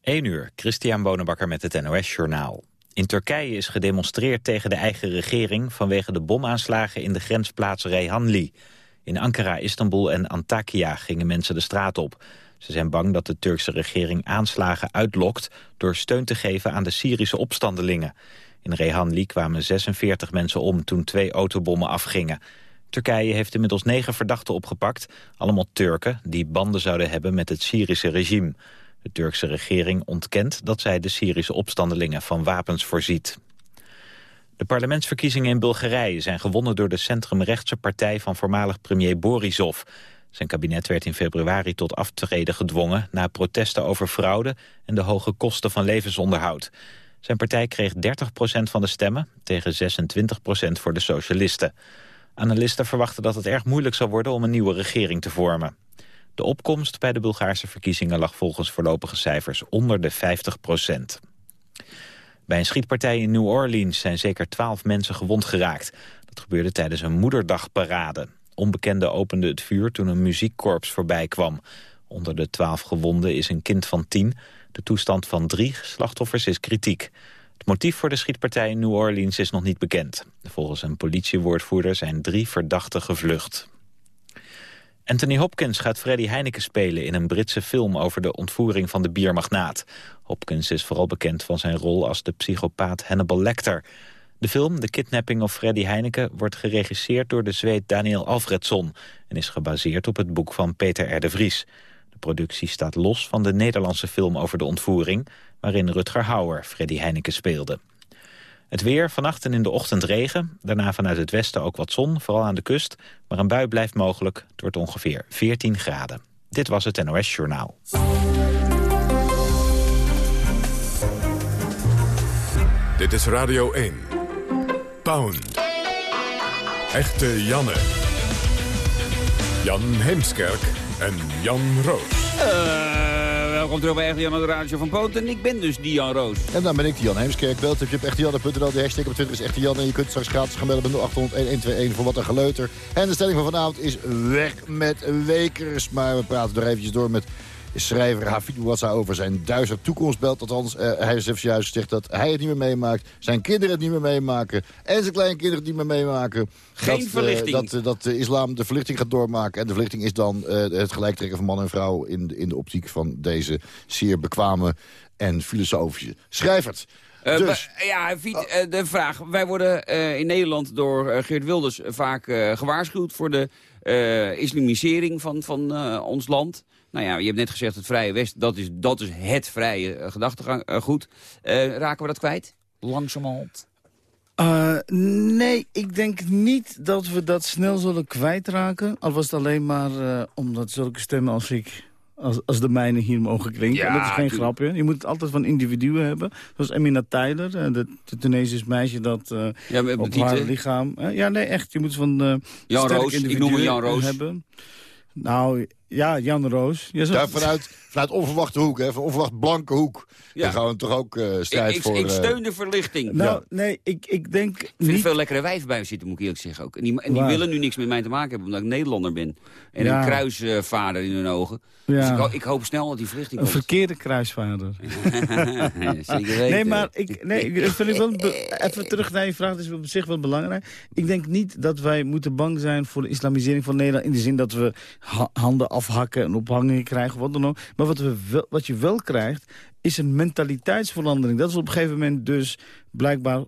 1 uur, Christian Bonenbakker met het NOS Journaal. In Turkije is gedemonstreerd tegen de eigen regering... vanwege de bomaanslagen in de grensplaats Reyhanli. In Ankara, Istanbul en Antakya gingen mensen de straat op. Ze zijn bang dat de Turkse regering aanslagen uitlokt... door steun te geven aan de Syrische opstandelingen. In Reyhanli kwamen 46 mensen om toen twee autobommen afgingen. Turkije heeft inmiddels negen verdachten opgepakt. Allemaal Turken die banden zouden hebben met het Syrische regime. De Turkse regering ontkent dat zij de Syrische opstandelingen van wapens voorziet. De parlementsverkiezingen in Bulgarije zijn gewonnen door de centrumrechtse partij van voormalig premier Borisov. Zijn kabinet werd in februari tot aftreden gedwongen na protesten over fraude en de hoge kosten van levensonderhoud. Zijn partij kreeg 30% van de stemmen tegen 26% voor de socialisten. Analisten verwachten dat het erg moeilijk zal worden om een nieuwe regering te vormen. De opkomst bij de Bulgaarse verkiezingen lag volgens voorlopige cijfers onder de 50 procent. Bij een schietpartij in New Orleans zijn zeker twaalf mensen gewond geraakt. Dat gebeurde tijdens een moederdagparade. Onbekenden openden het vuur toen een muziekkorps voorbij kwam. Onder de twaalf gewonden is een kind van tien. De toestand van drie slachtoffers is kritiek. Het motief voor de schietpartij in New Orleans is nog niet bekend. Volgens een politiewoordvoerder zijn drie verdachten gevlucht. Anthony Hopkins gaat Freddy Heineken spelen in een Britse film over de ontvoering van de biermagnaat. Hopkins is vooral bekend van zijn rol als de psychopaat Hannibal Lecter. De film The Kidnapping of Freddy Heineken wordt geregisseerd door de Zweed Daniel Alfredson en is gebaseerd op het boek van Peter R. de Vries. De productie staat los van de Nederlandse film over de ontvoering, waarin Rutger Hauer Freddy Heineken speelde. Het weer, vannacht en in de ochtend regen. Daarna vanuit het westen ook wat zon, vooral aan de kust. Maar een bui blijft mogelijk. Het wordt ongeveer 14 graden. Dit was het NOS Journaal. Dit is Radio 1. Pound. Echte Janne. Jan Heemskerk en Jan Roos. Uh welkom terug bij Echte Jan de Radio van Poten. Ik ben dus Dian Roos. En dan ben ik Jan Heemskerk. Belt je op echtejanne.nl. De hashtag op Twitter is Echte Jan. En je kunt straks gratis gaan bellen met 0800 1121 voor wat een geleuter. En de stelling van vanavond is weg met Wekers. Maar we praten er eventjes door met schrijver Hafid Ouassa over zijn duister toekomstbeeld. Althans, uh, hij heeft juist gezegd dat hij het niet meer meemaakt. Zijn kinderen het niet meer meemaken. En zijn kleinkinderen het niet meer meemaken. Geen dat, verlichting. dat, uh, dat de islam de verlichting gaat doormaken. En de verlichting is dan het gelijktrekken van man en vrouw... in de, in de optiek van deze zeer bekwame en filosofische schrijvers. Uh, dus. Ja, Fiet, uh, de vraag. Wij worden uh, in Nederland door Geert Wilders vaak gewaarschuwd... voor de islamisering van, van ons land. Nou ja, je hebt net gezegd het Vrije West, dat is, dat is het vrije uh, gedachtegoed. Uh, raken we dat kwijt? Langzamerhand? Uh, nee, ik denk niet dat we dat snel zullen kwijtraken. Al was het alleen maar uh, omdat zulke stemmen als ik... Als, als de mijne hier mogen klinken. Ja, dat is geen grapje. Je moet het altijd van individuen hebben. Zoals Emina Tyler, de, de Tunesisch meisje dat uh, ja, op haar lichaam... ja, nee, echt. Je moet van Jan Roos, ik noem hem Jan Roos. hebben. Nou, ja, Jan Roos. Ja, zo... Daar vanuit, vanuit onverwachte hoek, hè, van onverwacht blanke hoek. Ja. Gaan we toch ook uh, strijd ik, ik, voor... Ik steun de verlichting. Nou, ja. nee, ik, ik denk Ik vind er veel lekkere wijven bij me zitten, moet ik eerlijk zeggen ook. En die, en die willen nu niks met mij te maken hebben, omdat ik Nederlander ben. En ja. een kruisvader in hun ogen. Dus ik, ho ik, hoop snel dat die verlichting Een komt. verkeerde kruisvader. Zeker weten. Nee, maar ik, nee, ik vind wel even terug naar je vraag, dat is op zich wel belangrijk. Ik denk niet dat wij moeten bang zijn voor de islamisering van Nederland... in de zin dat we ha handen afhakken en ophangingen krijgen, wat dan ook. Maar wat, we wel, wat je wel krijgt, is een mentaliteitsverandering. Dat is op een gegeven moment dus blijkbaar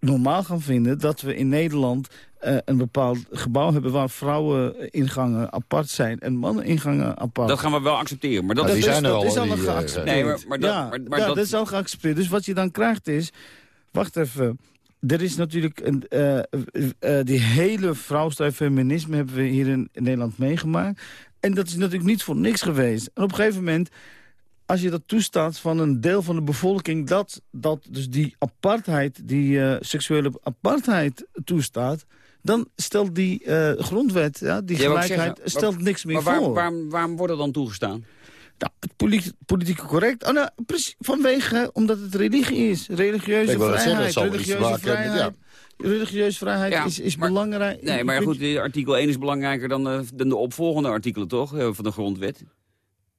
normaal gaan vinden... dat we in Nederland uh, een bepaald gebouw hebben... waar vrouweningangen apart zijn en manneningangen apart. Dat gaan we wel accepteren. Maar dat, ja, die is, zijn er dat al, is al die, geaccepteerd. Nee, maar, maar, dat, ja, maar, maar ja, dat... dat is al geaccepteerd. Dus wat je dan krijgt is... Wacht even. Er is natuurlijk een, uh, uh, die hele vrouwstijl feminisme hebben we hier in, in Nederland meegemaakt. En dat is natuurlijk niet voor niks geweest. En op een gegeven moment als je dat toestaat van een deel van de bevolking... dat, dat dus die apartheid, die uh, seksuele apartheid toestaat... dan stelt die uh, grondwet, ja, die gelijkheid, zeggen, stelt niks meer maar waar, voor. Waarom, waarom wordt het dan toegestaan? Nou, het politiek, politiek correct. Oh, nou, precies, vanwege, omdat het religie is. Religieuze Ik vrijheid. Zeggen, religieuze vrijheid. Met, ja. Religieuze vrijheid ja, is, is maar, belangrijk. Nee, maar goed, artikel 1 is belangrijker dan, dan de opvolgende artikelen, toch? Van de grondwet.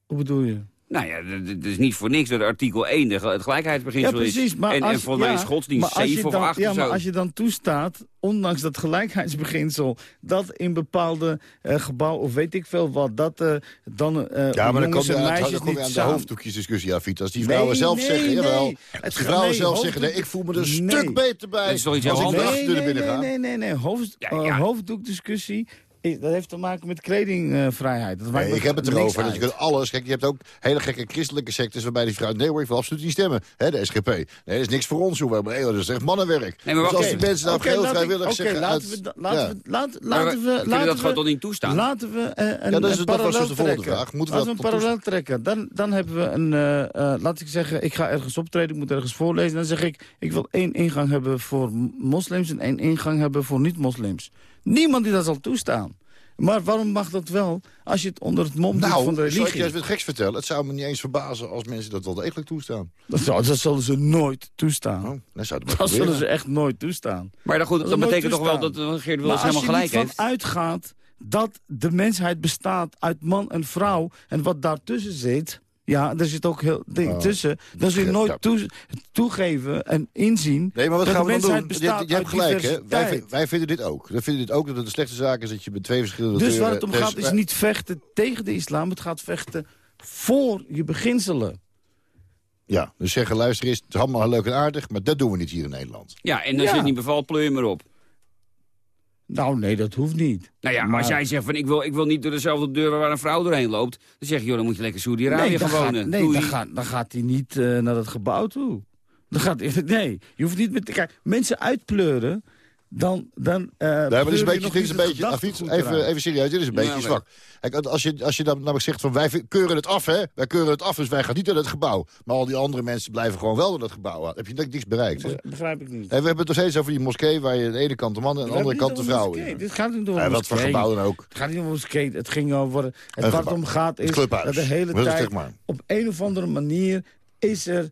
Hoe bedoel je? Nou ja, het is niet voor niks dat artikel 1 de, het gelijkheidsbeginsel Ja, precies. is. Maar en, als, en volgens mij is ja, godsdienst maar als je 7 of dan- 8 Ja, of maar zo. als je dan toestaat, ondanks dat gelijkheidsbeginsel... dat in bepaalde eh, gebouwen, of weet ik veel wat... dat eh, dan eh Ja, maar dan kom jongens je en aan, meisjes dan kom je niet aan de hoofddoekjesdiscussie, Afit. Als die Nee, vrouwen zelf nee, zeggen, nee. jawel. Het Als die vrouwen nee, zelf zeggen, nee, ik voel me er een Nee. stuk beter bij. Dat is toch iets als heel ik de anders? Nee, achterdeur nee, binnen nee, ga. nee, nee, nee. Hoofd, Ja, ja. hoofddoekdiscussie is- dat heeft te maken met kledingvrijheid. dat Nee, ik heb het erover. Dat je kunt alles. Kijk, je hebt ook hele gekke christelijke sectes waarbij die vrouw. Nee hoor, ik wil absoluut niet stemmen. Hè, de SGP. Nee, dat is niks voor ons. We hebben heel, dat is echt mannenwerk. Nee, maar dus als die mensen nou Oké, heel vrijwillig oké, zeggen. laten uit- we, laten ja. we, laten, Maar laten we we, laten dat we, gewoon toch niet toestaan? Laten we eh, een, Ja, dat is- een dat was dus de volgende trekken. vraag. Moeten we Laten we dat een parallel trekken. Dan, dan hebben we een, eh, eh, laat ik zeggen, ik ga ergens optreden, ik moet ergens voorlezen. Dan zeg ik, ik wil één ingang hebben voor moslims en één ingang hebben voor niet-moslims. Niemand die dat zal toestaan. Maar waarom mag dat wel als je het onder het mom doet van de Nou, ik je religie? eens wat geks vertellen? Het zou me niet eens verbazen als mensen dat wel degelijk toestaan. Dat, zou- dat zullen ze nooit toestaan. Oh, dan zou het maar Dat zullen ze echt nooit toestaan. Maar dan, goed, Dat dat betekent toch wel dat Geert Wilders als helemaal je gelijk heeft? van uitgaat dat de mensheid bestaat uit man en vrouw... en wat daartussen zit... Ja, er zit ook heel ding Oh. tussen. Dan zul je nooit toe- toegeven en inzien... Nee, maar wat dat gaan de we dan mensheid doen? Je, hebt uit gelijk, hè? Wij, vinden dit ook. Wij vinden dit ook dat het een slechte zaak is dat je met twee verschillende Dus waar het om gaat is niet vechten tegen de islam. Het gaat vechten voor je beginselen. Ja, dus zeggen, luister eens, het is allemaal heel leuk en aardig, maar dat doen we niet hier in Nederland. Ja, en als Ja. je het niet bevalt, pleur je maar op. Nou, nee, dat hoeft niet. Nou ja, Maar- als jij zegt van ik wil, ik wil niet door dezelfde deur waar een vrouw doorheen loopt... dan zeg je, joh, dan moet je lekker Saudi-Arabië gaan gaat, wonen. nee, Doei. dan gaat, dan gaat hij niet eh, naar dat gebouw toe. Dan gaat, nee, je hoeft niet met... Kijk, mensen uitpleuren, dan... dan uh, Nee, maar dit is een beetje, dit is een beetje Afid, even, even serieus, dit is een beetje Ja, zwak. Kijk, als je, als je dan namelijk zegt van wij keuren het af, hè? Wij keuren het af, dus wij gaan niet naar het gebouw. Maar al die andere mensen blijven gewoon wel naar dat gebouw. Heb je niks bereikt, hè? Begrijp ik niet. En we hebben het nog steeds over die moskee waar je aan de ene kant de mannen en aan de andere kant de vrouwen in. Dit gaat niet over Ja, een wat voor gebouw dan ook. Het gaat niet om een moskee. Het ging over... Het waar het om gaat is dat de hele tijd... Op een of andere manier is er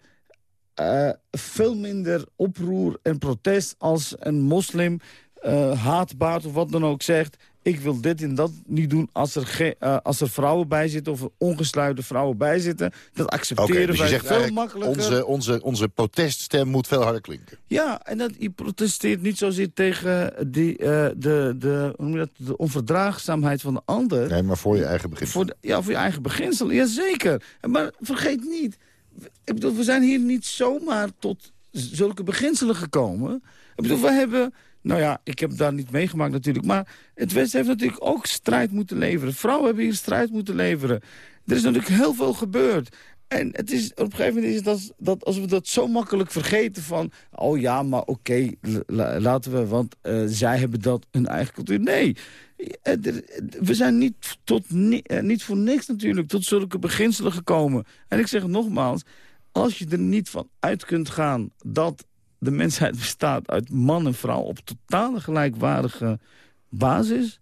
eh, veel minder oproer en protest als een moslim eh haatbaard of wat dan ook zegt... ik wil dit en dat niet doen als er, eh, als er vrouwen bij zitten... of ongesluite vrouwen bij zitten. Dat accepteren dus je wij zegt veel makkelijker. onze, onze, onze proteststem moet veel harder klinken. Ja, en dat, je protesteert niet zozeer tegen die, de, de, hoe noem je dat, de onverdraagzaamheid van de ander... Nee, maar voor je eigen begin. Voor, de- ja, voor je eigen beginsel, jazeker. Maar vergeet niet, ik bedoel, we zijn hier niet zomaar tot zulke beginselen gekomen. Ik bedoel, we hebben, nou ja, ik heb daar niet meegemaakt natuurlijk... maar het Westen heeft natuurlijk ook strijd moeten leveren. Vrouwen hebben hier strijd moeten leveren. Er is natuurlijk heel veel gebeurd. En het is, op een gegeven moment is het dat als we dat zo makkelijk vergeten van... oh ja, maar oké, la- laten we, want eh, zij hebben dat hun eigen cultuur. Nee, we zijn niet, tot, eh, niet voor niks natuurlijk tot zulke beginselen gekomen. En ik zeg nogmaals, als je er niet van uit kunt gaan... dat de mensheid bestaat uit man en vrouw op totale gelijkwaardige basis...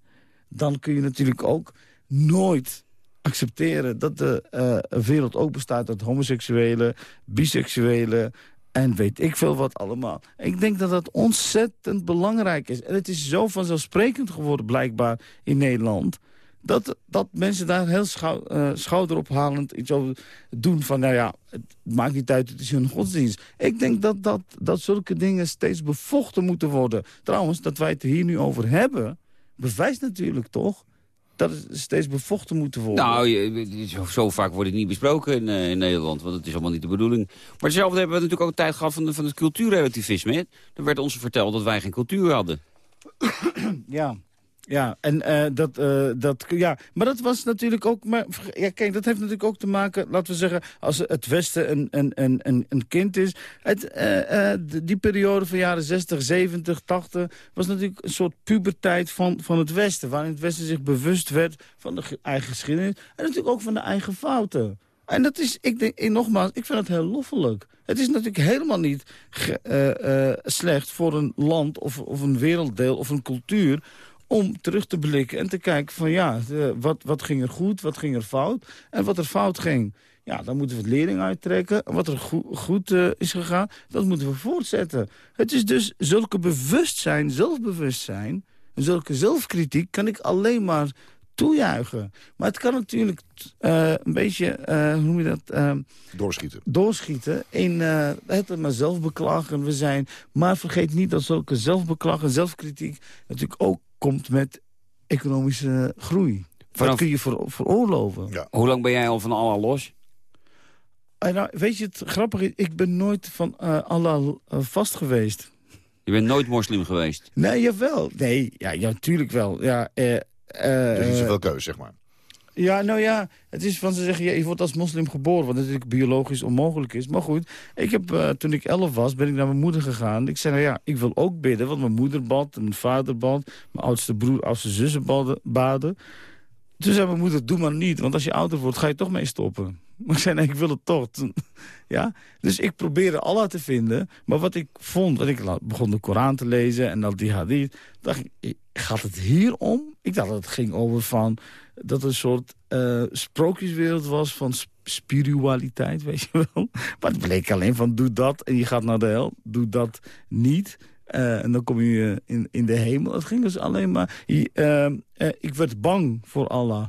dan kun je natuurlijk ook nooit accepteren dat de eh, wereld ook bestaat uit homoseksuelen, biseksuelen en weet ik veel wat allemaal. Ik denk dat dat ontzettend belangrijk is. En het is zo vanzelfsprekend geworden blijkbaar in Nederland... dat, dat mensen daar heel schou, eh, schouderophalend iets over doen van... nou ja, het maakt niet uit, het is hun godsdienst. Ik denk dat, dat, dat zulke dingen steeds bevochten moeten worden. Trouwens, dat wij het er hier nu over hebben... bewijst natuurlijk toch dat het steeds bevochten moeten worden. Nou, je- zo, zo vaak wordt het niet besproken in, eh, in Nederland, want het is allemaal niet de bedoeling. Maar hetzelfde hebben we natuurlijk ook een tijd gehad van, de- van het cultuurrelativisme. Hè? Er werd ons verteld dat wij geen cultuur hadden. Ja. Ja, en eh, dat, eh, dat, ja, maar dat was natuurlijk ook, maar, ja, kijk, dat heeft natuurlijk ook te maken, laten we zeggen, als het Westen een, een, een, een, kind is. Het, eh, die periode van jaren 60, 70, 80 was natuurlijk een soort puberteit van, van het Westen, waarin het Westen zich bewust werd van de ge- eigen geschiedenis en natuurlijk ook van de eigen fouten. En dat is, ik denk, nogmaals, ik vind het heel loffelijk. Het is natuurlijk helemaal niet slecht voor een land of, of een werelddeel of een cultuur om terug te blikken en te kijken van ja, de- wat, wat ging er goed, wat ging er fout en wat er fout ging. Ja, dan moeten we het lering uittrekken. Wat er goed, goed eh, is gegaan, dat moeten we voortzetten. Het is dus zulke bewustzijn, zelfbewustzijn, en zulke zelfkritiek kan ik alleen maar toejuichen. Maar het kan natuurlijk uh, een beetje, uh, hoe noem je dat... Uh, doorschieten. Doorschieten in het maar zelfbeklagen we zijn. Maar vergeet niet dat zulke zelfbeklag en zelfkritiek... natuurlijk ook komt met economische groei. Vanaf... Dat kun je voor, veroorloven. Ja. Hoe lang ben jij al van Allah los? nou, weet je, het grappige is, ik ben nooit van Allah vast geweest. Je bent nooit moslim geweest? Nee, jawel. Nee, ja, ja natuurlijk wel. Ja, uh, dus niet zoveel keuze, zeg maar. Ja, nou ja, het is van ze zeggen, je wordt als moslim geboren, wat natuurlijk biologisch onmogelijk is. Maar goed, ik heb, uh, toen ik elf was, ben ik naar mijn moeder gegaan. Ik zei, nou ja, ik wil ook bidden, want mijn moeder bad, mijn vader bad, mijn oudste broer, oudste zussen baden. Toen zei mijn moeder, doe maar niet, want als je ouder wordt, ga je toch mee stoppen. Maar ik zei, ik wil het toch. Ja? Dus ik probeerde Allah te vinden. Maar wat ik vond, dat ik begon de Koran te lezen en dan die hadith. dacht ik, gaat het hier om? Ik dacht dat het ging over van... dat een soort uh, sprookjeswereld was van spiritualiteit, weet je wel. Maar het bleek alleen van, doe dat en je gaat naar de hel. Doe dat niet. Uh, en dan kom je in, in de hemel. Het ging dus alleen maar... Uh, ik werd bang voor Allah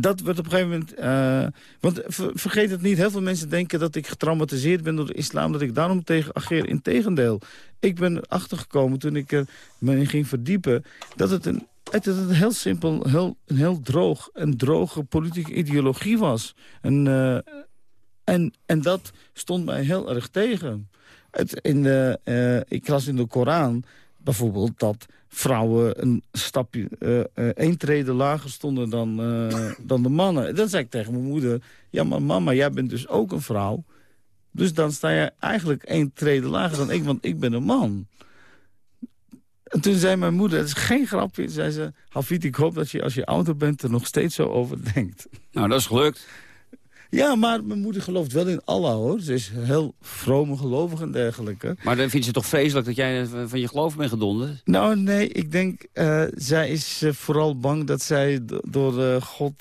dat wordt op een gegeven moment... Want vergeet het niet, heel veel mensen denken dat ik getraumatiseerd ben door de islam... dat ik daarom tegen ageer. Integendeel, ik ben achtergekomen toen ik er me in ging verdiepen... dat het een, het een heel simpel, heel, een heel droog en droge politieke ideologie was. En, uh, en, en dat stond mij heel erg tegen. Het, in de, uh, ik las in de Koran bijvoorbeeld dat vrouwen een stapje, uh, één trede lager stonden dan, dan de mannen. Dan zei ik tegen mijn moeder, ja maar mama, jij bent dus ook een vrouw. Dus dan sta je eigenlijk één trede lager dan ik, want ik ben een man. En toen zei mijn moeder, het is geen grapje, zei ze... Hafid, ik hoop dat je als je ouder bent er nog steeds zo over denkt. Nou, dat is gelukt. Ja, maar mijn moeder gelooft wel in Allah, hoor. Ze is heel vrome gelovig en dergelijke. Maar dan vindt ze toch vreselijk dat jij van je geloof bent gedonden? Nou, nee, ik denk, uh, zij is uh, vooral bang dat zij door uh, God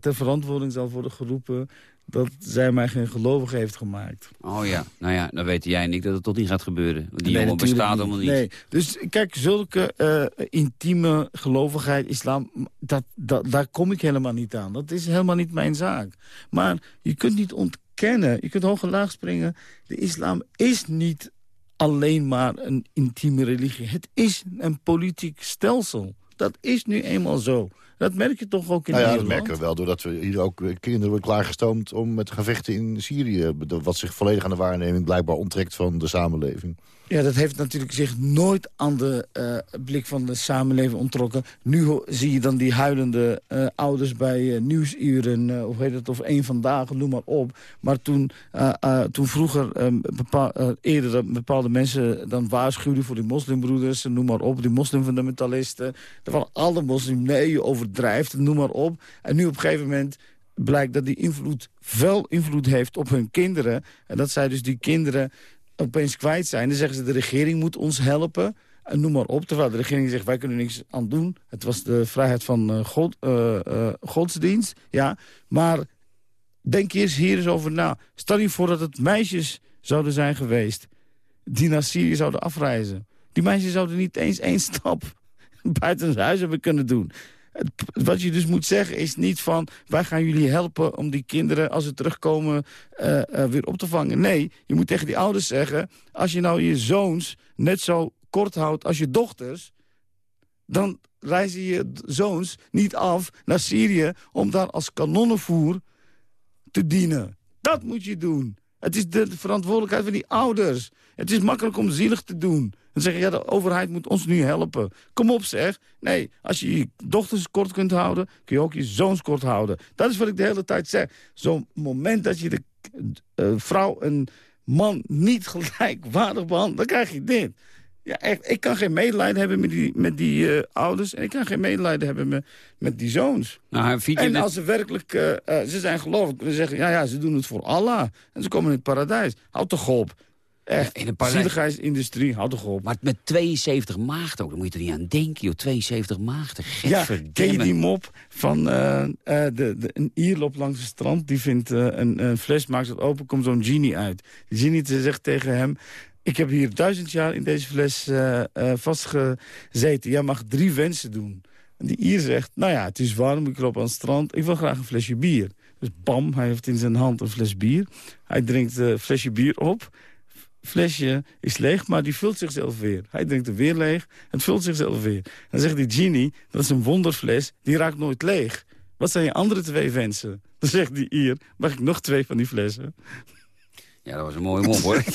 ter verantwoording zal worden geroepen dat zij mij geen gelovige heeft gemaakt. Oh ja, nou ja, dan weten jij en ik dat het tot niet gaat gebeuren. Want die nee, jongen bestaat helemaal niet. Nee. Dus kijk, zulke uh, intieme gelovigheid, islam, dat, dat, daar kom ik helemaal niet aan. Dat is helemaal niet mijn zaak. Maar je kunt niet ontkennen, je kunt hoog en laag springen. De islam is niet alleen maar een intieme religie. Het is een politiek stelsel. Dat is nu eenmaal zo. Dat merk je toch ook in nou ja, Nederland? dat merken we wel, doordat we hier ook kinderen worden klaargestoomd... om met gaan vechten in Syrië. Wat zich volledig aan de waarneming blijkbaar onttrekt van de samenleving. Ja, dat heeft natuurlijk zich nooit aan de uh, blik van de samenleving ontrokken. Nu zie je dan die huilende uh, ouders bij uh, nieuwsuren, of heet het, of één vandaag, noem maar op. Maar toen, toen vroeger eerder bepaalde mensen dan waarschuwden voor die moslimbroeders, noem maar op, die moslimfundamentalisten. Van alle moslim, nee, je overdrijft, noem maar op. En nu op een gegeven moment blijkt dat die invloed wel invloed heeft op hun kinderen. En dat zij dus die kinderen opeens kwijt zijn. Dan zeggen ze, de regering moet ons helpen. En noem maar op, terwijl de regering zegt, wij kunnen niks aan doen. Het was de vrijheid van uh, God, uh, uh, godsdienst. Ja. Maar denk eens hier eens over na. Stel je voor dat het meisjes zouden zijn geweest... die naar Syrië zouden afreizen. Die meisjes zouden niet eens één stap buiten het huis hebben kunnen doen wat je dus moet zeggen is niet van... wij gaan jullie helpen om die kinderen, als ze terugkomen, uh, uh, weer op te vangen. Nee, je moet tegen die ouders zeggen... als je nou je zoons net zo kort houdt als je dochters... dan reizen je zoons niet af naar Syrië... om daar als kanonnenvoer te dienen. Dat moet je doen. Het is de verantwoordelijkheid van die ouders. Het is makkelijk om zielig te doen. Dan zeggen ja, de overheid moet ons nu helpen. Kom op zeg. Nee, als je je dochters kort kunt houden, kun je ook je zoons kort houden. Dat is wat ik de hele tijd zeg. Zo'n moment dat je de uh, vrouw en man niet gelijkwaardig behandelt, dan krijg je dit. Ja, echt, ik kan geen medelijden hebben met die, met die uh, ouders. En ik kan geen medelijden hebben met, met die zoons. Nou, en als ze werkelijk, uh, uh, ze zijn gelovig, dan zeggen ja, ja, ze doen het voor Allah. En ze komen in het paradijs. Houd toch op. Echt, in de zieligheidsindustrie, houd toch op. Maar met 72 maagden ook, dan moet je er niet aan denken, joh. 72 maagden, Ja, ken die mop van uh, uh, de, de, een ier loopt langs het strand... die vindt uh, een, een, fles, maakt het open, komt zo'n genie uit. Die genie zegt tegen hem... ik heb hier duizend jaar in deze fles vastgezeten. Jij mag drie wensen doen. En die Ier zegt, nou ja, het is warm, ik loop aan het strand. Ik wil graag een flesje bier. Dus bam, hij heeft in zijn hand een fles bier. Hij drinkt een flesje bier op. Flesje is leeg, maar die vult zichzelf weer. Hij drinkt er weer leeg, het vult zichzelf weer. Dan zegt die genie, dat is een wonderfles, die raakt nooit leeg. Wat zijn je andere twee wensen? Dan zegt die Ier, mag ik nog twee van die flessen? Ja, dat was een mooie mop, hoor.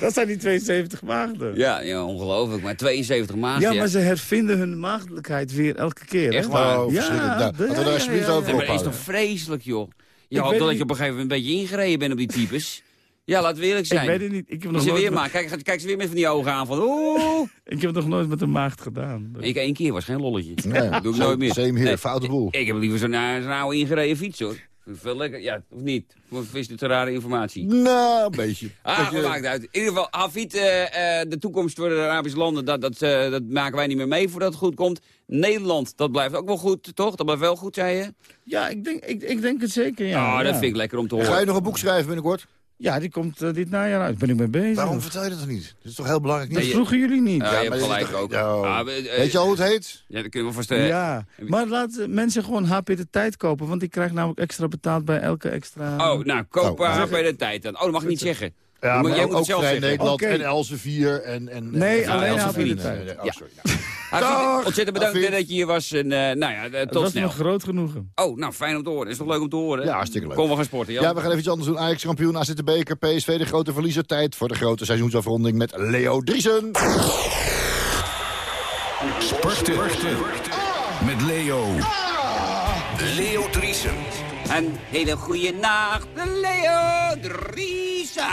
Dat zijn die 72 maagden. ja, ja, ongelooflijk. Maar 72 maanden. Ja, maar ze hervinden hun maagdelijkheid weer elke keer. hè? Echt waar? Oh, Ja. Nou, we daar alsjeblieft ja. maar dat is toch vreselijk, joh. Je Ik hoopt dat je op een gegeven moment een beetje ingereden bent op die types. Ja, laten we eerlijk zijn. Ik weet het niet. Ik heb, nog Ze nooit weer met, maar. Kijk, kijk ze weer met van die ogen aan van oeh. ik heb het nog nooit met een maagd gedaan. Ik één keer was geen lolletje. Nee, dat doe ik nooit meer. same here, Nee, foute boel. Ik, ik heb liever zo'n eh, zo'n oude ingereden fiets hoor. Veel lekker. Ja, of niet? Of is dit een rare informatie? Nou, een beetje. Ah, Dat maakt uit. In ieder geval, Hafid, eh, eh, de toekomst voor de Arabische landen, dat, dat, eh, dat maken wij niet meer mee voordat het goed komt. Nederland, dat blijft ook wel goed, toch? Dat blijft wel goed, zei je? Ja, ik denk, ik, ik denk het zeker, ja. Ja. dat vind ik lekker om te horen. Ga je nog een boek schrijven binnenkort? Ja, die komt eh, dit najaar uit. Ben ik mee bezig. Waarom vertel je dat toch niet? Dat is toch heel belangrijk Dat vroegen jullie niet. Ja, Ja, je maar hebt gelijk toch- ook. Ja. Ah, we- eh, Weet je al hoe het heet? Ja, dat kunnen we vast... eh, maar laat eh, mensen gewoon HP de tijd kopen. Want die krijgt namelijk extra betaald bij elke extra... Oh, nou, koop Oh, bij de tijd dan. Oh, dat mag ik niet zeggen. Ja, maar jij ook, moet het ook zelf Vrij zeggen. Nederland en Elsevier en... en Nee, en- alleen de Nee, oh, Ja. sorry. Dag, ontzettend bedankt eh, dat je hier was. En, eh, nou ja, eh, dat tot was snel. me groot genoegen. Oh, nou, fijn om te horen. Is toch leuk om te horen? Ja, hartstikke leuk. Kom, we gaan sporten, Jan. Ja, we gaan even iets anders doen. Ajax kampioen, AZ de beker, PSV de grote verliezer. Tijd voor de grote seizoensafronding met Leo Driesen. Sporten. Met Leo. Leo Driesen. Een hele goede nacht, Leo Driessen.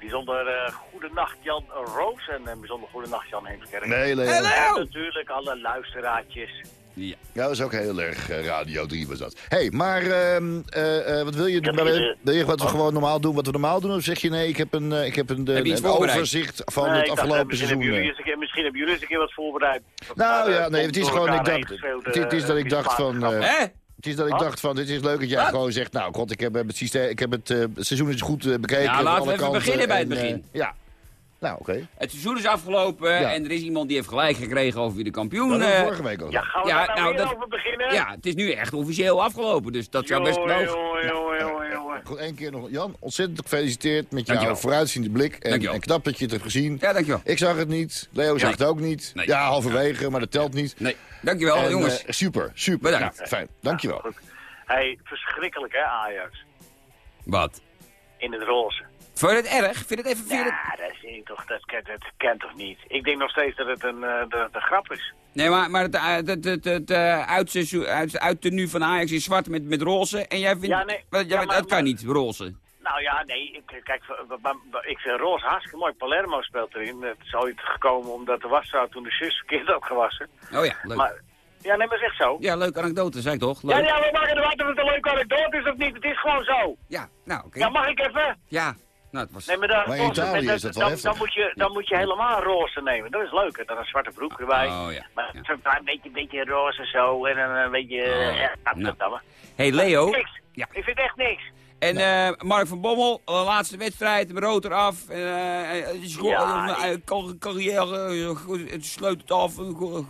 Bijzonder eh goede nacht Jan Roos en een bijzonder goede nacht Jan Heemskerk. Nee, Leo. En Hallo! natuurlijk alle luisteraartjes. Ja. Ja, dat is ook heel erg eh, Radio 3 was dat. Hé, hey, maar ehm, eh, eh, wat wil je doen? heb Wil je- Wil je wat we wat? gewoon normaal doen, wat we normaal doen? Of zeg je nee, ik heb een, ik heb een, Heb overzicht van Nee, het dacht, afgelopen misschien, seizoen? hebben keer, misschien hebben jullie eens een keer wat voorbereid. Nou ja, nee, het is gewoon, ik dacht, het, het is dat ik dacht van... Eh, Hè? het is dat ik Wat? dacht van, dit is leuk dat jij Wat? gewoon zegt... Nou, god, ik heb het, systeem, ik heb het, het seizoen is goed bekeken. Ja, laten we even beginnen bij het en, begin. ja. Nou, oké. Het seizoen is afgelopen Ja. en er is iemand die heeft gelijk gekregen over wie de kampioen... Dat eh, vorige week al Ja, gaan we Ja, daar nou, nou, weer dat- over beginnen? ja, het is nu echt officieel afgelopen, dus dat zou best jongen. Goed, één keer nog. Jan, ontzettend gefeliciteerd met jouw Dankjewel. vooruitziende blik. En, en knap dat je het hebt gezien. Ja, dankjewel. Ik zag het niet. Leo zag Nee. het ook niet. Nee. Ja, halverwege, maar dat telt niet. Nee, dankjewel En, jongens. eh, super, super. Bedankt. Ja, fijn, dankjewel. Hey, verschrikkelijk hè, Ajax. Wat? In het roze. Vond je het erg? Vind je het even... Vind het... Ja, dat, zie ik toch, dat, dat kent toch niet? Ik denk nog steeds dat het een, eh, het een grap is. Nee, maar, maar het, eh, het, het, eh, uitseizoen- uit, uittenue van Ajax is zwart met, met roze. En jij vindt... Ja, nee. Ja, ja, maar- dat kan niet, roze. Nou ja, nee, ik, kijk, ik vind roze hartstikke mooi. Palermo speelt erin. Het is ooit gekomen omdat de wasvrouw toen de zus verkeerd had gewassen. Oh ja, leuk. Maar, ja, nee, maar zeg zo. Ja, leuke anekdote, zei ik toch? Ja, Leuk. ja, we maken er wat of het een leuke anekdote is of niet. Het is gewoon zo. Ja, nou, oké. Ja, mag ik even? Ja, nou, het was... Nee, maar, dan, Maar in Italië is dat wel dan, moet je, dan moet je helemaal roze nemen. Dat is leuk. hè. Dan een zwarte broek erbij. Oh, ja. Maar Ja. zo'n klein beetje, beetje roze zo. En dan een beetje... Oh, ja, dat nou. hey, Leo. Niks. Ja. Ik vind echt niks. En eh, Mark van Bommel, de laatste wedstrijd, de rood eraf. En, eh, het is gewoon Ja, een eh, car- carrière, eh, goed, het sleutelt af. eh, go-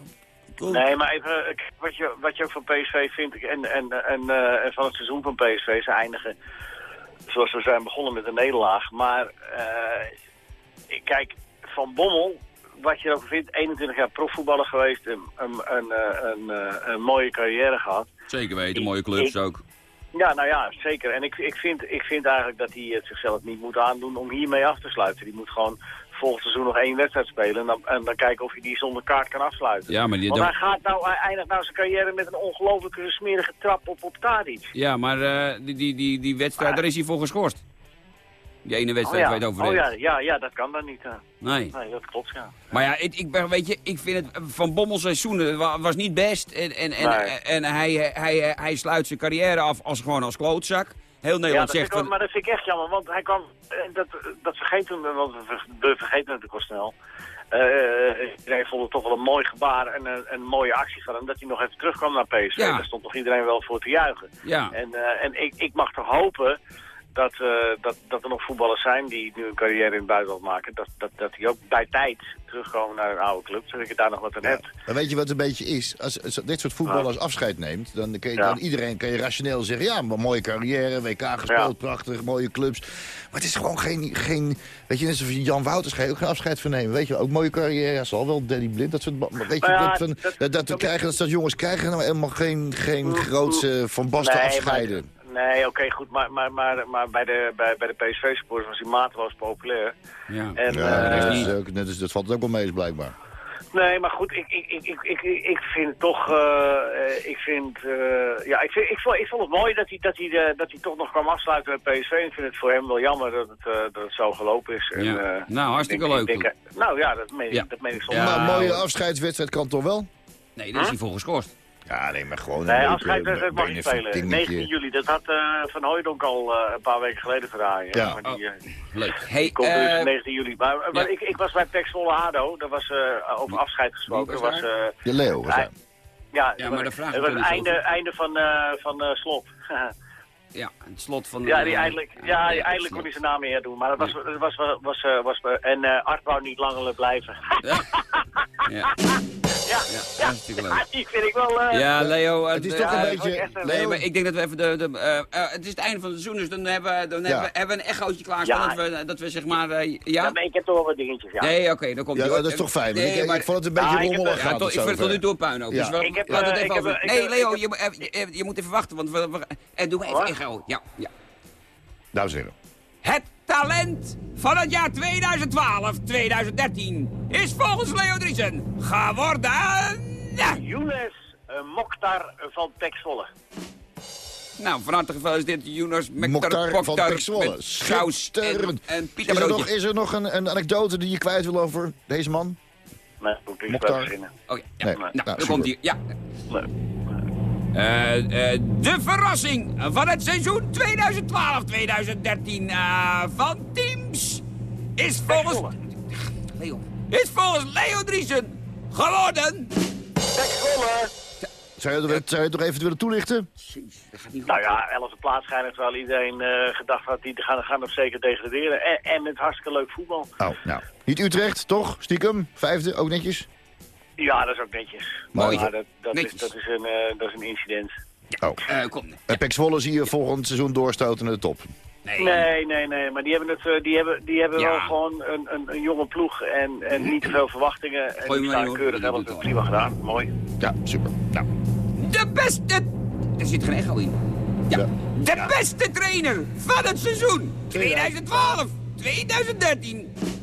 go- Nee, maar even, eh, wat je, wat je ook van PSV vindt en, en, en, eh, en van het seizoen van PSV, ze eindigen zoals we zijn begonnen met een nederlaag. Maar eh, kijk, Van Bommel, wat je erover vindt, 21 jaar profvoetballer geweest, een, een, een, eh, een, eh, een mooie carrière gehad. Zeker weten, mooie clubs ik- ook. Ja, nou ja, zeker. En ik, ik, vind, ik vind eigenlijk dat hij het zichzelf niet moet aandoen om hiermee af te sluiten. Die moet gewoon volgend seizoen nog één wedstrijd spelen en dan, en dan kijken of hij die zonder kaart kan afsluiten. Ja, maar, die, Want hij, gaat nou, hij eindigt nou zijn carrière met een ongelofelijke smerige trap op, op Tadic. ja, maar eh, die, die, die, die wedstrijd, daar is hij voor geschorst. Die ene Oh wedstrijd ja, waar je het over oh, ja, ja, ja, dat kan dan niet. eh. Nee. Nee, dat klopt, ja. Maar ja, ik, ik, weet je, ik vind het Van Bommel seizoen eh, wa- was niet best. En, en, en, en hij, hij, hij sluit zijn carrière af als, gewoon als klootzak. Heel Nederland zegt maar dat vind ik echt jammer, want hij kwam, eh, dat, dat vergeten we, want we ver- we vergeten natuurlijk al snel. Eh, iedereen vond het toch wel een mooi gebaar en een, een mooie actie van hem, dat hij nog even terugkwam naar PSV. Ja. Daar stond toch iedereen wel voor te juichen. Ja, En, eh, en ik, ik mag toch hopen dat, eh, dat, dat er nog voetballers zijn die nu een carrière in het buitenland maken. Dat, dat, dat die ook bij tijd terugkomen naar een oude club. Zodat je daar nog wat aan hebt. Maar weet je wat het een beetje is? Als, als dit soort voetballers afscheid neemt, dan kan je, Ja. dan iedereen kan je rationeel zeggen... ja, maar mooie carrière, WK gespeeld, prachtig, mooie clubs. Maar het is gewoon geen... geen weet je, net zoals Jan Wouters ga je ook geen afscheid van nemen. Weet je, ook mooie carrière, ja, zal wel Danny Blind, dat soort... Maar weet je, Nou ja, dat, van, dat- dat, dat, we dat- krijgen, dat, dat jongens krijgen nou helemaal geen, geen grootse Van Basten Nee, afscheiden. Maar, nee, oké, goed. Maar, maar, maar, maar bij de, bij, bij de PSV-supporters was die mateloos populair. Ja. En, Ja, eh, dat, is ook, net is, dat valt ook wel mee, is blijkbaar. Nee, maar goed, ik, ik, ik, ik, ik, ik vind toch, eh, eh, ik vind, eh, ja, ik, vind, ik, vond, ik vond het mooi dat hij, dat, hij, eh, dat hij toch nog kwam afsluiten met PSV. Ik vind het voor hem wel jammer dat het, eh, dat het zo gelopen is. En, Ja. eh, Nou, hartstikke ik leuk. ik denk, eh, nou ja, dat meen, ik- Ja. dat meen ik zonder. Ja. maar een mooie afscheidswedstrijd kan toch wel? Nee, daar is hij voor geschorst. Ja, nee, maar gewoon Nee, een afscheid leuk, dat mag je spelen. dingetje. 19 juli, dat had eh, Van Hooijdonk al eh, een paar weken geleden gedaan. Ja. Maar die, eh, Leuk. Hey, komt dus eh, 19 juli. Maar, maar ja. ik, ik was bij Pek Zwolle Hado, dat was eh, over afscheid gesproken. Was was, eh, De Leo was dat. ja, Ja, maar daar vraag het was het einde, over. einde van, eh van eh, Slot. ja, het slot van... Ja, die eh, eindelijk, ja, nee, eindelijk kon hij zijn naam meer doen. Maar dat was, dat was, was, was, eh, was, en eh Art wou niet langer blijven. Ja, ja, ja, hartstikke leuk. die vind ik wel... eh, Ja, Leo... Het is eh, toch een ja, beetje... een- Nee, maar ik denk dat we even de... de eh, eh, het is het einde van het seizoen, dus dan hebben, we- dan Ja. hebben, we, hebben we een echootje klaarstaan. Ja. Dat, we, dat we zeg maar... eh, ja, ja? maar ik heb toch wel wat dingetjes, ja. Nee, oké, dan komt Ja, dat is toch fijn. Nee, ik, maar- ik vond het een beetje Ja, rommelig. Ja, het ik vind het tot nu toe een puinhoop. Ja. Dus Ik heb, het eh, eh, Nee, Leo, je, moet- eh, eh, je moet even wachten, want we, we, eh, doe maar even echo. Ja, ja. Dames en heren. Het talent van het jaar 2012-2013 is volgens Leo Driesen geworden... Younes eh, Mokhtar van Pek Zwolle. Nou, van harte gefeliciteerd, Jonas Mokhtar van met saus en, Schitterend. en Is er nog, is er nog een, een anekdote die je kwijt wil over deze man? Nee, moet ik beginnen. Oh ja, ja. Nee. nou, Nou, dan komt hij. Ja. Nee. Eh, eh, de verrassing van het seizoen 2012-2013 eh, van teams is volgens... Leo. Is volgens Leo Driesen geworden... Pek! Zou je, het- zou je het nog even willen toelichten? Jeez, dat gaat niet goed. Nou ja, 11e plaats schijnt terwijl iedereen eh, gedacht had, die gaan, gaan nog zeker degraderen. En, en met hartstikke leuk voetbal. Oh, nou. Niet Utrecht, toch? Stiekem? Vijfde, ook netjes? Ja, dat is ook netjes. Mooi. Maar dat, dat, is, dat, is een, eh, dat is een incident. Oh. Eh, kom. Pek Zwolle zie je volgend seizoen doorstoten naar de top. Nee. Nee, nee, nee. Maar die hebben, het, eh, die hebben, die hebben Ja. wel gewoon een, een, een jonge ploeg en, en niet te veel verwachtingen. En Gooi die staan keurig doet het Prima gedaan. Mooi. Ja, super. Nou, De beste... Er zit geen echo in. Ja. Ja. De beste trainer van het seizoen 2012-2013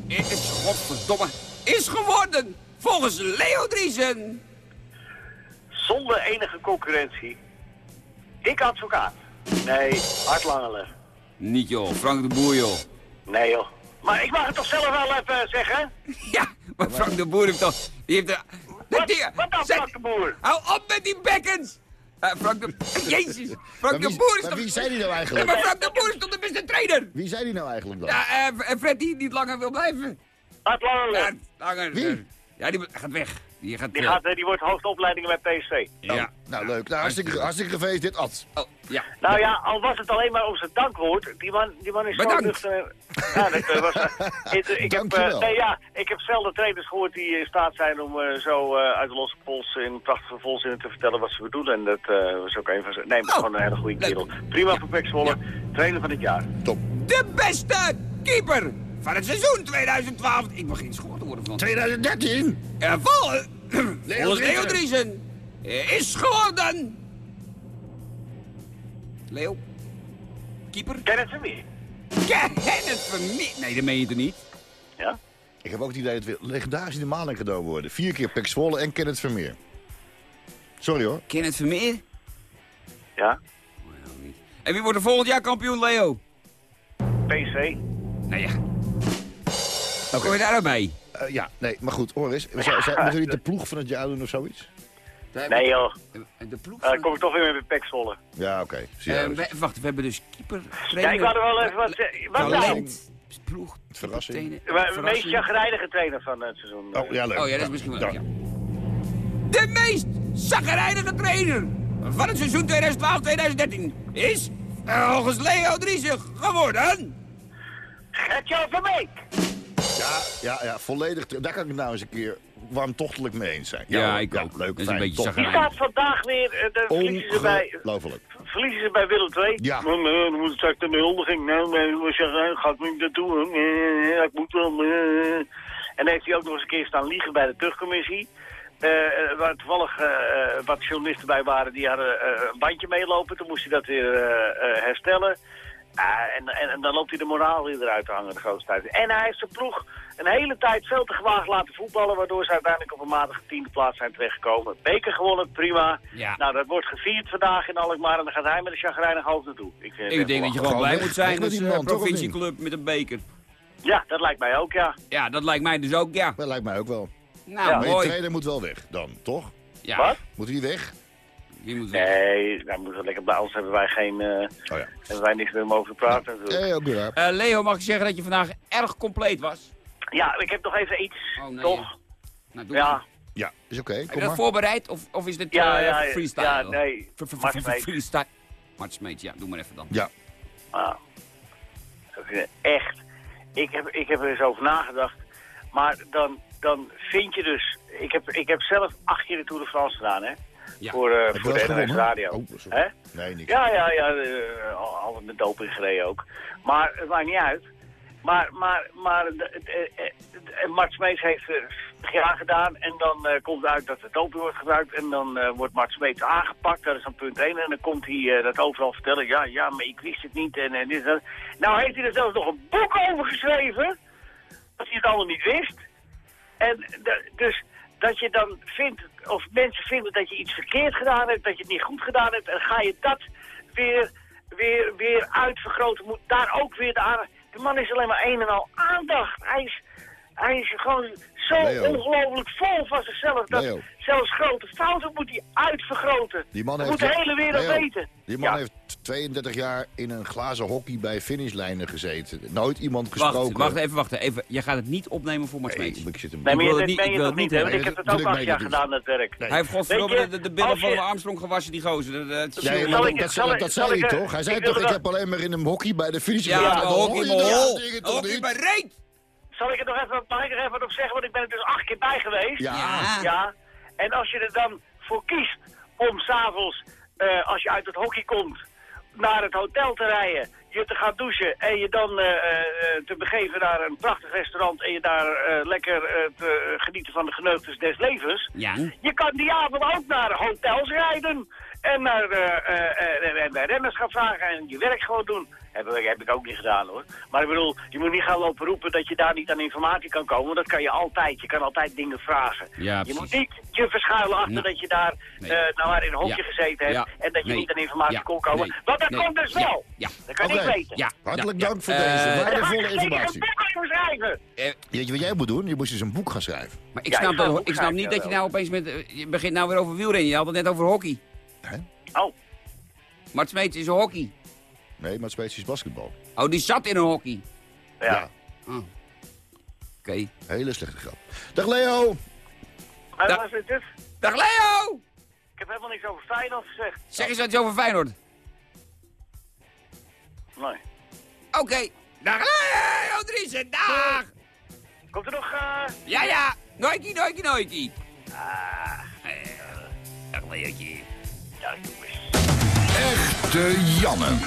is, godverdomme, is geworden volgens Leo Driesen. Zonder enige concurrentie. Ik advocaat. Nee, Art Langele. Niet joh, Frank de Boer joh. Nee joh. Maar ik mag het toch zelf wel even zeggen? Ja, maar Frank de Boer heeft toch... Die heeft de... de Wat, die- wat dan, zet- Frank de Boer? Hou op met die bekkens! Eh, Frank de... Jezus! Frank de Boer is toch... wie zei die nou Ja, eigenlijk? maar Frank de Boer is toch de beste trainer? Wie zei die nou eigenlijk dan? Ja, eh, en Fred die niet langer wil blijven. Art Langele. Ja, langer. Wie? Eh, Ja, die gaat weg. Die gaat... Die, eh, gaat, eh, die wordt hoofdopleidingen bij PSV. Ja. Nou, leuk. Nou, hartstikke, hartstikke gefeliciteerd, Ad. Oh, ja. Nou ja, al was het alleen maar om zijn dankwoord. Die man, die man is zo Bedankt. nuchter. Ja, dat eh, was... eh, ik, ik heb, eh, nee, ja, ik heb zelden trainers gehoord die in staat zijn om eh, zo eh, uit de losse pols in prachtige volzinnen te vertellen wat ze bedoelen. En dat eh, was ook een van zijn... Nee, maar Oh, gewoon een hele goede kerel. Prima Ja. voor Pek Zwolle. Trainer van het jaar. Top. De beste keeper van het seizoen 2012. Ik begin schoon te worden van. 2013? En vol, Leo Driesen. Is geworden... Leo? Keeper? Kenneth Vermeer. Kenneth Vermeer. Nee, dat meen je toch niet? Ja? Ik heb ook het idee dat we legendarisch in de maling cadeau worden. Vier keer Pek Zwolle en Kenneth Vermeer. Sorry hoor. Kenneth Vermeer? Ja? En wie wordt er volgend jaar kampioen, Leo? PSV. Nou ja. Kom je daar nou bij? Eh, ja, nee, maar goed, hoor eens. We zou, zou, moeten we niet de ploeg van het jaar doen of zoiets? Nee joh. De ploeg Eh, Dan kom ik toch weer met Pek Zwolle. Ja, oké. Zie Eh, dus. we- wacht, we hebben dus keeper, Ja, trainer... ik wou er wel even wat zeggen. Wat nou? Talent, ploeg, Verrassing. trainer, De meest chagrijnige trainer van het seizoen. Oh, ja, leuk. Oh ja, dat is misschien wel Ja. leuk, ja. De meest zaggerijnige trainer van het seizoen 2012-2013 is Volgens Leo Driessen geworden. Gertjan Verbeek. Ja, ja, ja, volledig. Daar kan ik het nou eens een keer warmtochtelijk mee eens zijn. Ja, ik ook. Leuk, Dat is fijn, een beetje. Die staat vandaag weer, eh, de verliezen ze bij, Ongelooflijk. verliezen ze bij Willem II. Ja. Maar, nee, dan moet ik de huldiging. Nou, we zeggen, ga ik niet naartoe. Eh, ik moet wel. eh. En dan heeft hij ook nog eens een keer staan liegen bij de terugcommissie. Eh, eh, waar toevallig eh, eh, wat journalisten bij waren, die hadden eh, een bandje meelopen. Toen moest hij dat weer eh, eh, herstellen. Ah, en, en, en dan loopt hij de moraal weer eruit te hangen de grootste tijd. En hij heeft zijn ploeg een hele tijd veel te gewaagd laten voetballen... waardoor ze uiteindelijk op een matige tiende plaats zijn terechtgekomen. Beker gewonnen, prima. Ja. Nou, dat wordt gevierd vandaag in Alkmaar en dan gaat hij met een chagrijnig hoofd naartoe. Ik, vind het Ik denk dat je gewoon blij moet zijn met als die eh, provincieclub met een beker. Ja, dat lijkt mij ook, ja. Ja, dat lijkt mij dus ook, ja. Dat lijkt mij ook wel. Nou, Ja, Maar je trainer moet wel weg dan, toch? Ja, Wat? Moet hij weg? Wie moet weg? Nee, dan moeten we lekker bij ons hebben wij geen... eh, Oh ja. hebben wij niks meer om over te praten. Nee, ook. Eh, Leo, mag ik zeggen dat je vandaag erg compleet was? Ja, ik heb nog even iets, Oh, nee. toch? Nou, doe Ja, Ja, is oké. Heb je dat maar. voorbereid of, of is dit ja, eh, ja, freestyle? ja, nee. Freestyle. Mart Smeets, ja, doe maar even dan. Ja. Ah. Echt. Ik heb, ik heb er eens over nagedacht. Maar dan, dan vind je dus... Ik heb, ik heb zelf acht keer de Tour de France gedaan, hè? Ja. Voor, eh, je voor de NOS? Radio. Oh. Hè? Nee, niks. Ja, ja, ja. al- altijd met doping gereden ook. Maar het maakt niet uit. Maar, maar, maar de, de, de- de- Mart Smeets heeft eh, 40 jaar gedaan. En dan eh, komt uit dat er doping wordt gebruikt. En dan eh, wordt Mart Smeets aangepakt. Dat is dan punt 1. En dan komt hij eh, dat overal vertellen. Ja, ja, maar ik wist het niet. En, en dit en dat. Nou heeft hij er zelfs nog een boek over geschreven. Dat hij het allemaal niet wist. En dus dat je dan vindt, of mensen vinden dat je iets verkeerd gedaan hebt, dat je het niet goed gedaan hebt, en ga je dat weer, weer, weer uitvergroten, moet daar ook weer de aandacht. De man is alleen maar een en al aandacht. Hij is, hij is gewoon zo Leo. ongelooflijk vol van zichzelf, dat Leo. zelfs grote fouten moet hij uitvergroten. Die man dat heeft... moet de hele wereld Leo, weten. Die man Ja. heeft 32 jaar in een glazen hockey bij finishlijnen gezeten. Nooit iemand Wacht, gesproken. wacht even, wacht even. Je gaat het niet opnemen voor Mart Nee, ik zit hem Nee, maar je, het dat niet- ben ik je wil toch het niet, hè? Want ik hebben. heb het ook acht jaar ik gedaan, dat werk. Hij heeft godverdomme de, de billen van Armstrong gewassen, die gozer. Dat, dat, Nee, Zal maar ik- dat, zal dat, ik- dat zal zei hij ik- toch? Hij zei toch, ik heb alleen maar in een hockey bij de finish ja, gedaan. maar Dat hockey, bij reet. Zal ik er nog even, mag ik er even wat op zeggen? Want ik ben er dus acht keer bij geweest. Ja. Ja. En als je er dan voor kiest om s'avonds, eh als je uit het hockey komt, naar het hotel te rijden, je te gaan douchen en je dan eh, eh, te begeven naar een prachtig restaurant en je daar eh, lekker te genieten van de geneugtes des levens. Ja. Je kan die avond ook naar hotels rijden en naar eh, eh, eh, en bij renners gaan vragen en je werk gewoon doen. Heb, ik- heb ik ook niet gedaan hoor. Maar ik bedoel, je moet niet gaan lopen roepen dat je daar niet aan informatie kan komen. Want dat kan je altijd. Je kan altijd dingen vragen. Ja, je moet niet je verschuilen achter Nou. dat je daar Nee. eh, nou maar in een hokje Ja. gezeten hebt. Ja. En dat je Nee. niet aan informatie Ja. kon komen. Nee. Want dat Nee. komt dus wel. Ja. Dat kan je Oké. niet weten. Ja. Hartelijk ja, dank voor deze Eh, waardevolle je zeker een informatie. schrijven. Weet je wat jij moet doen? Je moest eens een boek gaan schrijven. Maar ik Ja, snap, ik dat, ik snap niet dat je nou opeens met... eh, Je begint nou weer over wielrennen. Je had het net over hockey. Oh, Mart Smeets is een hockey. Nee, maar is basketbal. Oh, die zat in een hockey. ja. Ja. Oh. Oké. Hele slechte grap. Dag Leo! Maar Da- was het dus? Dag Leo! Ik heb helemaal niks over Feyenoord gezegd. Zeg eens wat over Feyenoord. Nee. Oké. Dag Leo Driessen, dag! Komt er nog... eh, Ja, ja. Noikie, noikie, noikie. Ah, Eh, Dag ja, jongens. Echte Janne.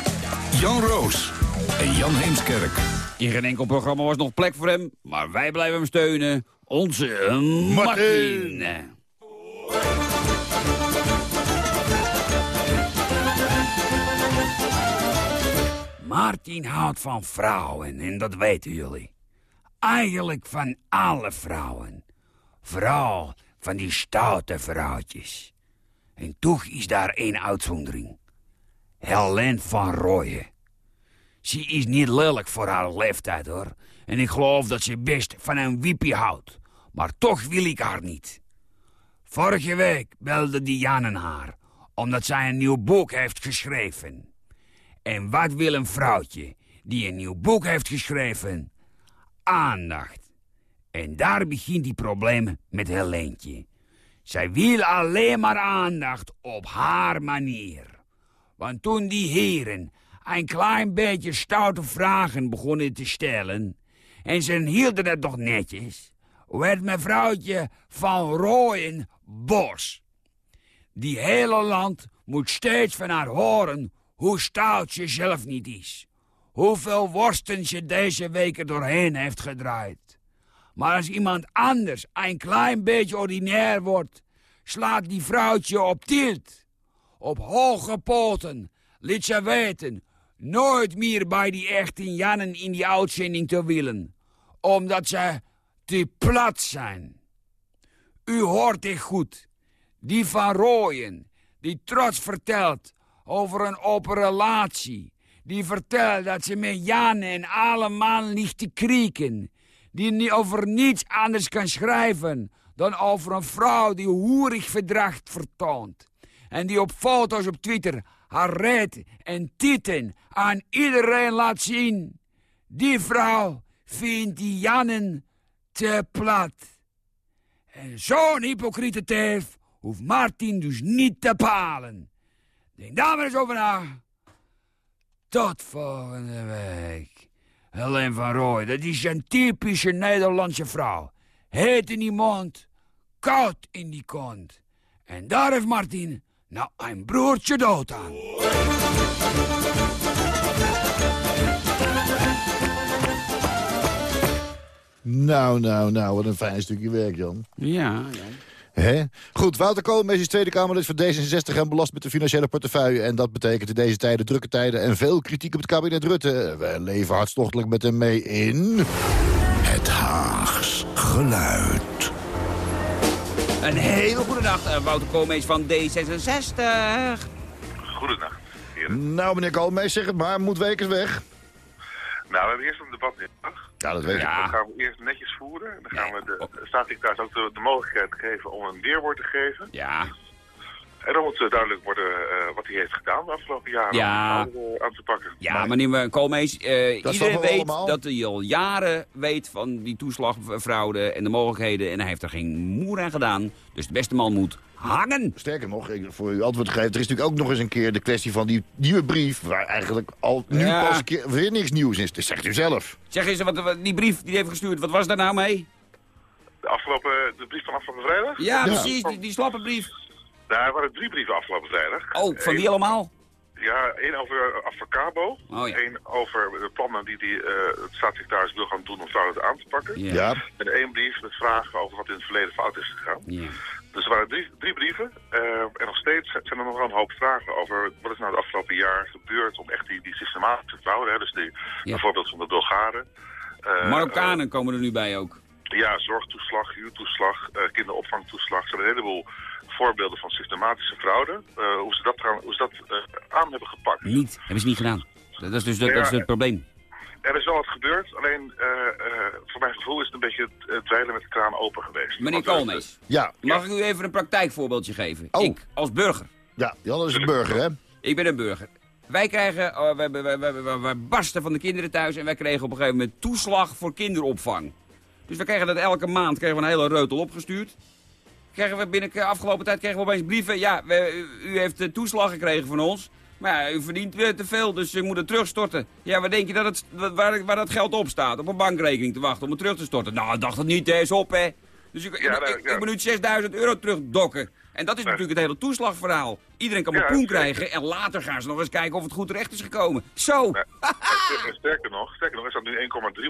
Jan Roos en Jan Heemskerk. In geen enkel programma was nog plek voor hem, maar wij blijven hem steunen. Onze Martin. Martin houdt van vrouwen en dat weten jullie. Eigenlijk van alle vrouwen. Vooral van die stoute vrouwtjes. En toch is daar één uitzondering. Helen van Rooyen. Ze is niet lelijk voor haar leeftijd, hoor. En ik geloof dat ze best van een wiepie houdt. Maar toch wil ik haar niet. Vorige week belde Diane haar, omdat zij een nieuw boek heeft geschreven. En wat wil een vrouwtje die een nieuw boek heeft geschreven? Aandacht. En daar begint die probleem met Helentje. Zij wil alleen maar aandacht op haar manier. Want toen die heren een klein beetje stoute vragen begonnen te stellen... en ze hielden het nog netjes... werd mevrouwtje van Rooyen Bos. Die hele land moet steeds van haar horen hoe stout ze zelf niet is. Hoeveel worsten ze deze week er doorheen heeft gedraaid. Maar als iemand anders een klein beetje ordinair wordt... slaat die vrouwtje op tilt. Op hoge poten liet ze weten... nooit meer bij die echte Jannen in die uitzending te willen. Omdat ze te plat zijn. U hoort dit goed. Die van Rooyen, die trots vertelt over een open relatie. Die vertelt dat ze met Jan en alle man ligt te krieken. Die over niets anders kan schrijven dan over een vrouw die hoerig verdracht vertoont. En die op foto's op Twitter haar reet en tieten aan iedereen laat zien. Die vrouw vindt die Jannen te plat. En zo'n hypocriete teef hoeft Martin dus niet te palen. Denk daar maar eens over na. Tot volgende week. Helene van Rooij, dat is een typische Nederlandse vrouw. Heet in die mond, koud in die kont. En daar heeft Martin nou een broertje dood aan. Nou, nou, nou, wat een fijn stukje werk, Jan. Ja, ja. Hè? Goed, Wouter Koolmees is Tweede Kamerlid voor D66 en belast met de financiële portefeuille. En dat betekent in deze tijden drukke tijden en veel kritiek op het kabinet Rutte. Wij leven hartstochtelijk met hem mee in... Het Haags geluid. Een hele goede dag, eh, Wouter Koolmees van D66. Goedenacht, heren. Nou, meneer Koolmees, zeg het maar, moet Wekers weg? Nou, we hebben eerst een debat in de dag. Ja, dat weet ik. Ja. Dat gaan we eerst netjes voeren. En dan gaan we de staatssecretaris ook de, de mogelijkheid geven om een weerwoord te geven. Ja, En dan moet eh, duidelijk worden eh, wat hij heeft gedaan de afgelopen jaren Ja. om aan, eh, aan te pakken. ja meneer Koolmees, Dat iedereen weet allemaal. dat hij al jaren weet van die toeslagfraude en de mogelijkheden. En hij heeft er geen moer aan gedaan. Dus de beste man moet hangen. Sterker nog, ik, voor u antwoord te geven, er is natuurlijk ook nog eens een keer de kwestie van die nieuwe brief... waar eigenlijk al nu Ja. pas een keer weer niks nieuws is. Dat zegt u zelf. Zeg eens, wat, wat- die brief die hij heeft gestuurd, wat was daar nou mee? De, afgelopen, de brief van afgelopen vrijdag? Ja, precies, die, die slappe brief. Er waren drie brieven afgelopen vrijdag. Oh, van wie allemaal? Ja, één over Avocabo. Oh, ja. Eén over de plannen die, die eh, het staatssecretaris wil gaan doen om fraude aan te pakken. Ja. Ja, En één brief met vragen over wat in het verleden fout is gegaan. Ja. Dus er waren drie, drie brieven. eh, en nog steeds zijn er nog wel een hoop vragen over wat is nou het afgelopen jaar gebeurd om echt die, die systematische fraude, hè, dus die, bijvoorbeeld van de Bulgaren. eh, Marokkanen komen er nu bij ook. ja, zorgtoeslag, huurtoeslag, kinderopvangtoeslag. Er zijn een heleboel voorbeelden van systematische fraude. eh, hoe ze dat, gaan, hoe ze dat eh, aan hebben gepakt. Niet, hebben ze niet gedaan. Dat is dus dat, dat is het probleem. Er is wel wat gebeurd, alleen eh, eh, voor mijn gevoel is het een beetje het, dweilen met de kraan open geweest. Meneer Koolmees, ja, mag ik u even een praktijkvoorbeeldje geven? Oh. Ik, als burger. ja. Jan is een burger, hè? Ik ben een burger. Wij krijgen, oh, wij, wij, wij, wij, wij- wij barsten van de kinderen thuis en wij kregen op een gegeven moment toeslag voor kinderopvang. Dus we kregen dat elke maand kregen we een hele reutel opgestuurd. Krijgen we binnen de afgelopen tijd kregen we opeens brieven. Ja, we, u, heeft eh, toeslag gekregen van ons. Maar ja, u verdient weer te veel, dus u moet het terugstorten. Ja, waar denk je dat het, waar, waar dat geld op staat? Op een bankrekening te wachten om het terug te storten. Nou, ik dacht het niet, hè, is op, hè. Dus ik, Ja, ik, ik moet nu 6000 euro terugdokken. En dat is natuurlijk het hele toeslagverhaal. Iedereen kan Ja, mijn poen krijgen en later gaan ze nog eens kijken of het goed terecht is gekomen. Zo! Sterker nog, sterker nog is dat nu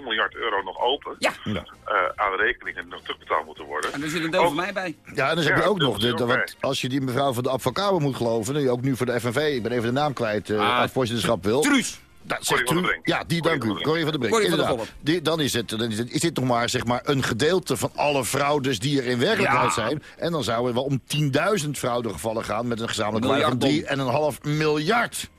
1,3 miljard euro nog open. Ja. Ja. eh, aan rekeningen die nog terugbetaald moeten worden. En er zit een deel Ook- van mij bij. Ja, en dan heb Ja, je ook nog, de, want als je die mevrouw van de advocabo moet geloven... die ook nu voor de FNV, ik ben even de naam kwijt, eh Ah, uit voorzitterschap wil... Truus! Dat Corrie zegt van u. der Brink. Ja, die dank u. Corrie van der Brink. Corrie van der inderdaad. Die, dan, is het, dan is het, is dit nog maar, zeg maar een gedeelte van alle fraudes die er in werkelijkheid Ja. zijn. En dan zou het wel om 10.000 fraudegevallen gaan met een gezamenlijke waarde van Miljard 3,5 miljard.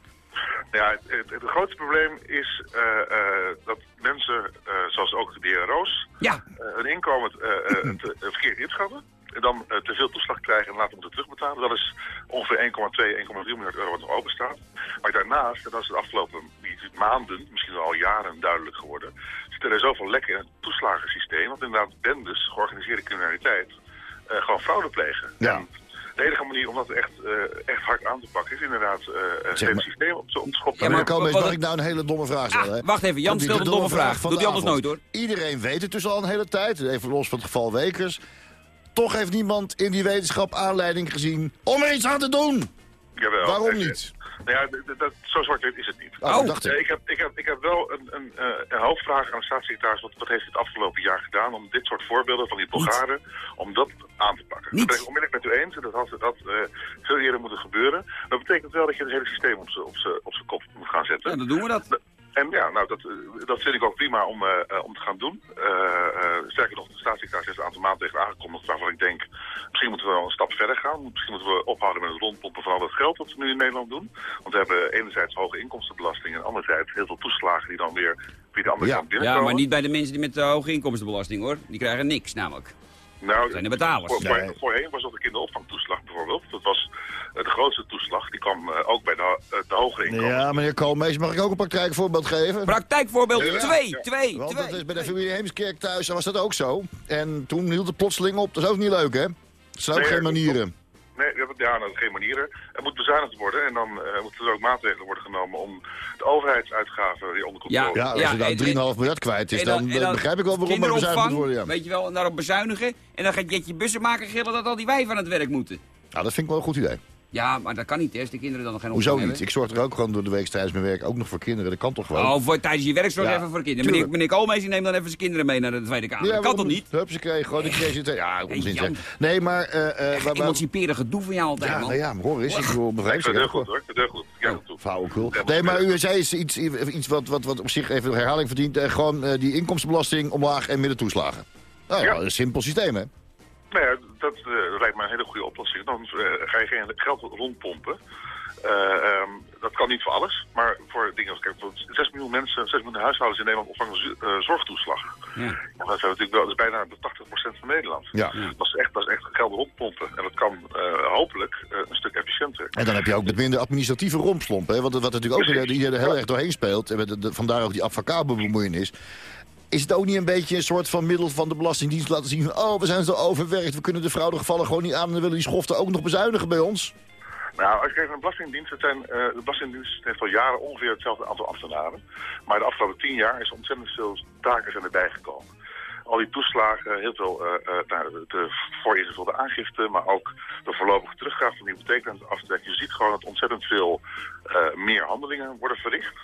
Ja, het, het, het grootste probleem is eh, eh, dat mensen, eh, zoals ook de heer Roos, Ja, hun inkomen eh, eh, te- eh, verkeerd inschatten. En dan eh, te veel toeslag krijgen en later moeten terugbetalen. Dat is ongeveer 1,2, 1,3 miljard euro wat nog open staat. Maar daarnaast, en dat is de afgelopen niet maanden, misschien wel al jaren duidelijk geworden, zitten er zoveel lekken in het toeslagensysteem. Want inderdaad bendes, georganiseerde criminaliteit, eh, gewoon fraude plegen. Ja. En De enige manier om dat echt, eh, echt hard aan te pakken is inderdaad eh het Zeg systeem op te op te schoppen. Ja, Maar Koolmees, mag ik nou een hele domme vraag stellen? Ah, hè? wacht even, Jan stelt een domme vraag. van Doet hij anders nooit, hoor. Iedereen weet het dus al een hele tijd, even los van het geval Wekers. Toch heeft niemand in die wetenschap aanleiding gezien om er iets aan te doen. Jawel. Waarom niet? Nou ja, dat, zo zwart-wit is het niet. Oh, dacht Eh, ik. ik, heb, ik, heb, ik heb wel een, een, eh, een hoofdvraag aan de staatssecretaris. Wat, wat heeft hij het afgelopen jaar gedaan om dit soort voorbeelden van die Bulgaren, om dat aan te pakken? Niets. Dat ben ik onmiddellijk met u eens. en Dat had, dat eh, veel eerder moeten gebeuren. Dat betekent wel dat je het hele systeem op zijn kop moet gaan zetten. Ja, dan doen we dat. En ja, nou, dat, eh, dat vind ik ook prima om, eh, eh, om te gaan doen. Eh, eh, sterker nog, de staatssecretaris heeft een aantal maatregelen aangekondigd waarvan ik denk, misschien moeten we wel een stap verder gaan. Misschien moeten we ophouden met het rondpompen van al dat geld dat we nu in Nederland doen. Want we hebben enerzijds hoge inkomstenbelasting en anderzijds heel veel toeslagen die dan weer via de andere Ja. kant binnenkomen. Ja, maar niet bij de mensen die met de hoge inkomstenbelasting, hoor. Die krijgen niks, namelijk. Nou, Dat zijn de betalers. Voor, voor- Nee. Voorheen was dat de kinderopvangtoeslag bijvoorbeeld. Dat was de grootste toeslag. Die kwam eh, ook bij de, eh, de hogere inkomens. Ja, meneer Koolmees, mag ik ook een praktijkvoorbeeld geven? Praktijkvoorbeeld Ja, ja. 2, Ja. 2, Want dat 2. is bij de familie Heemskerk thuis was dat ook zo. En toen hield het plotseling op. Dat is ook niet leuk, hè? Dat zijn ook Nee, geen dat manieren. Nee, ja, ja, nou, geen manieren. Er moet bezuinigd worden en dan eh, moeten er ook maatregelen worden genomen om de overheidsuitgaven weer onder controle te Ja, Ja, als Ja, je dan en- 3,5 miljard kwijt is, dan, eh, begrijp ik wel waarom er bezuinigd moet worden. Ja. weet je wel, daarop bezuinigen. En dan gaat Jetje Bussen maken gillen dat al die wijven aan het werk moeten. Nou, dat vind ik wel een goed idee. Ja, maar dat kan niet, hè, als de kinderen dan nog geen Hoezo niet? Ik zorg er ook gewoon door de week tijdens mijn werk ook nog voor kinderen. Dat kan toch gewoon? Oh, voor, tijdens je werk zorg Ja, even voor de kinderen. Meneer, tuurlijk. meneer Koolmees die neemt dan even zijn kinderen mee naar de Tweede Kamer. dat kan toch niet? Hup, ze kregen gewoon, ze te- Ja, onzin zeg. Nee, maar... eh eh, waar- waar- Emanciperen gedoe van jou altijd, ja, man. nou ja, maar hoor eens. Ik bedoel, Ik begrijp je het heel goed hoor, het heel goed. Ja, dat. Flauwekul. Ja, Nee, maar u zei iets, iets, iets wat, wat, wat op zich even herhaling verdient. Eh, gewoon die inkomstenbelasting omlaag en midden toeslagen. Nou ja, Ja. een simpel systeem, hè? Nou ja, dat eh, lijkt me een hele goede oplossing. Dan eh, ga je geen geld rondpompen. Eh, ehm, dat kan niet voor alles, maar voor dingen als... Kijk, bijvoorbeeld 6 miljoen mensen, 6 miljoen huishoudens in Nederland ontvangen eh, zorgtoeslag. Ja. Dat, zijn natuurlijk wel, dat is bijna de 80% van Nederland. Ja. Dat, is echt, dat is echt geld rondpompen. En dat kan eh, hopelijk eh, een stuk efficiënter. En dan heb je ook met minder administratieve rompslomp. Hè? Want wat natuurlijk ook Precies. die er heel erg doorheen speelt. En met de- de- vandaar ook die advocabelbemoeienis. Is het ook niet een beetje een soort van middel van de Belastingdienst laten zien oh, we zijn zo overwerkt, we kunnen de fraudegevallen gewoon niet aan... en willen die schoften ook nog bezuinigen bij ons? Nou, als je kijkt naar de Belastingdienst, het zijn, eh, de Belastingdienst heeft al jaren ongeveer hetzelfde aantal ambtenaren. Maar de afgelopen tien jaar is ontzettend veel taken zijn erbij gekomen. Al die toeslagen, heel veel eh, eh, nou, de, aangifte, maar ook de voorlopige teruggave van de hypotheekrenteaftrek. Je ziet gewoon dat ontzettend veel meer handelingen worden verricht.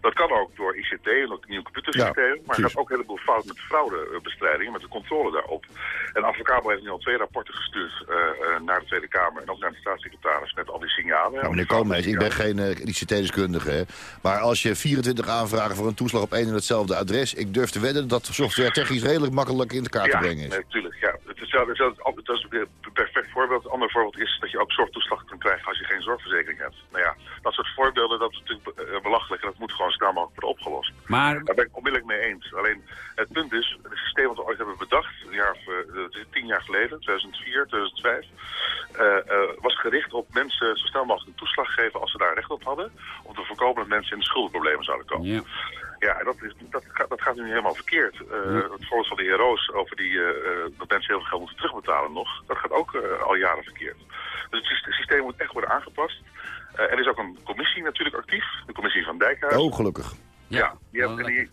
Dat kan ook door ICT en ook nieuw computersysteem. maar er gaat ook een heleboel fout met fraudebestrijding, met de controle daarop. En Advocabo heeft nu al twee rapporten gestuurd eh, eh, naar de Tweede Kamer en ook naar de staatssecretaris met al die signalen. Nou, meneer Koolmees, ik ben geen uh, ICT-deskundige. hè. Maar als je 24 aanvragen voor een toeslag op één en hetzelfde adres... ik durf te wedden dat software technisch redelijk makkelijk in elkaar te Ja, brengen is. natuurlijk. Ja. Het is, dat is een perfect voorbeeld. Een ander voorbeeld is dat je ook zorgtoeslag kunt krijgen als je geen zorgverzekering hebt. Nou ja, dat soort voorbeelden, dat is natuurlijk eh, belachelijk en dat moet gewoon snel mogelijk worden opgelost. Maar Daar ben ik onmiddellijk mee eens. Alleen het punt is, het systeem wat we ooit hebben bedacht, een jaar of, eh, tien jaar geleden, 2004, 2005, eh, eh, was gericht op mensen zo snel mogelijk een toeslag geven als ze daar recht op hadden, om te voorkomen dat mensen in de schuldenproblemen zouden komen. ja. Ja, dat, is, dat, gaat, dat gaat nu helemaal verkeerd. Eh, Het voorbeeld van de heroes over die, eh, eh, dat mensen heel veel geld moeten terugbetalen nog, dat gaat ook eh, al jaren verkeerd. Dus het syst- het systeem moet echt worden aangepast. Eh, er is ook een commissie natuurlijk actief, de commissie van Dijkhuis. Oh, gelukkig. Ja, die, hebben- en die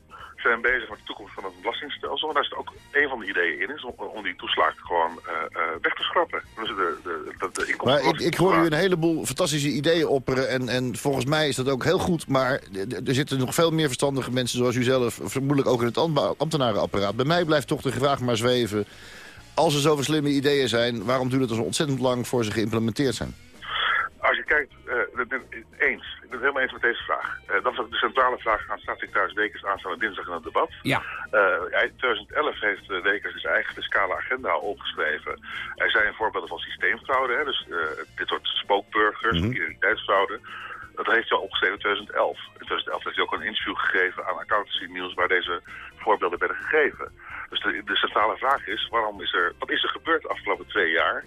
zijn bezig met de toekomst van het belastingstelsel. En daar zit ook een van de ideeën in, is om, om die toeslagen gewoon eh, eh, weg te schrappen. Dus de, de, de, de Maar ik, ik hoor u een heleboel fantastische ideeën opperen. En, en volgens mij is dat ook heel goed. Maar er zitten nog veel meer verstandige mensen zoals u zelf. Vermoedelijk ook in het ambtenarenapparaat. Bij mij blijft toch de vraag maar zweven. Als er zoveel slimme ideeën zijn, waarom duurt het dan zo ontzettend lang voor ze geïmplementeerd zijn? Kijkt, eh, ik ben het eens. Ik ben het helemaal eens met deze vraag. Eh, dat is ook de centrale vraag aan staatssecretaris Dekers aanstaande dinsdag in het debat. Ja. Eh, in 2011 heeft eh, Dekers zijn eigen fiscale agenda opgeschreven. Er zijn voorbeelden van systeemfraude, hè, dus dit soort spookburgers, identiteitsfraude. Dat heeft hij al opgeschreven in 2011. In 2011 heeft hij ook een interview gegeven aan Accountancy News waar deze voorbeelden werden gegeven. Dus de, de centrale vraag is, waarom is er, wat is er gebeurd de afgelopen twee jaar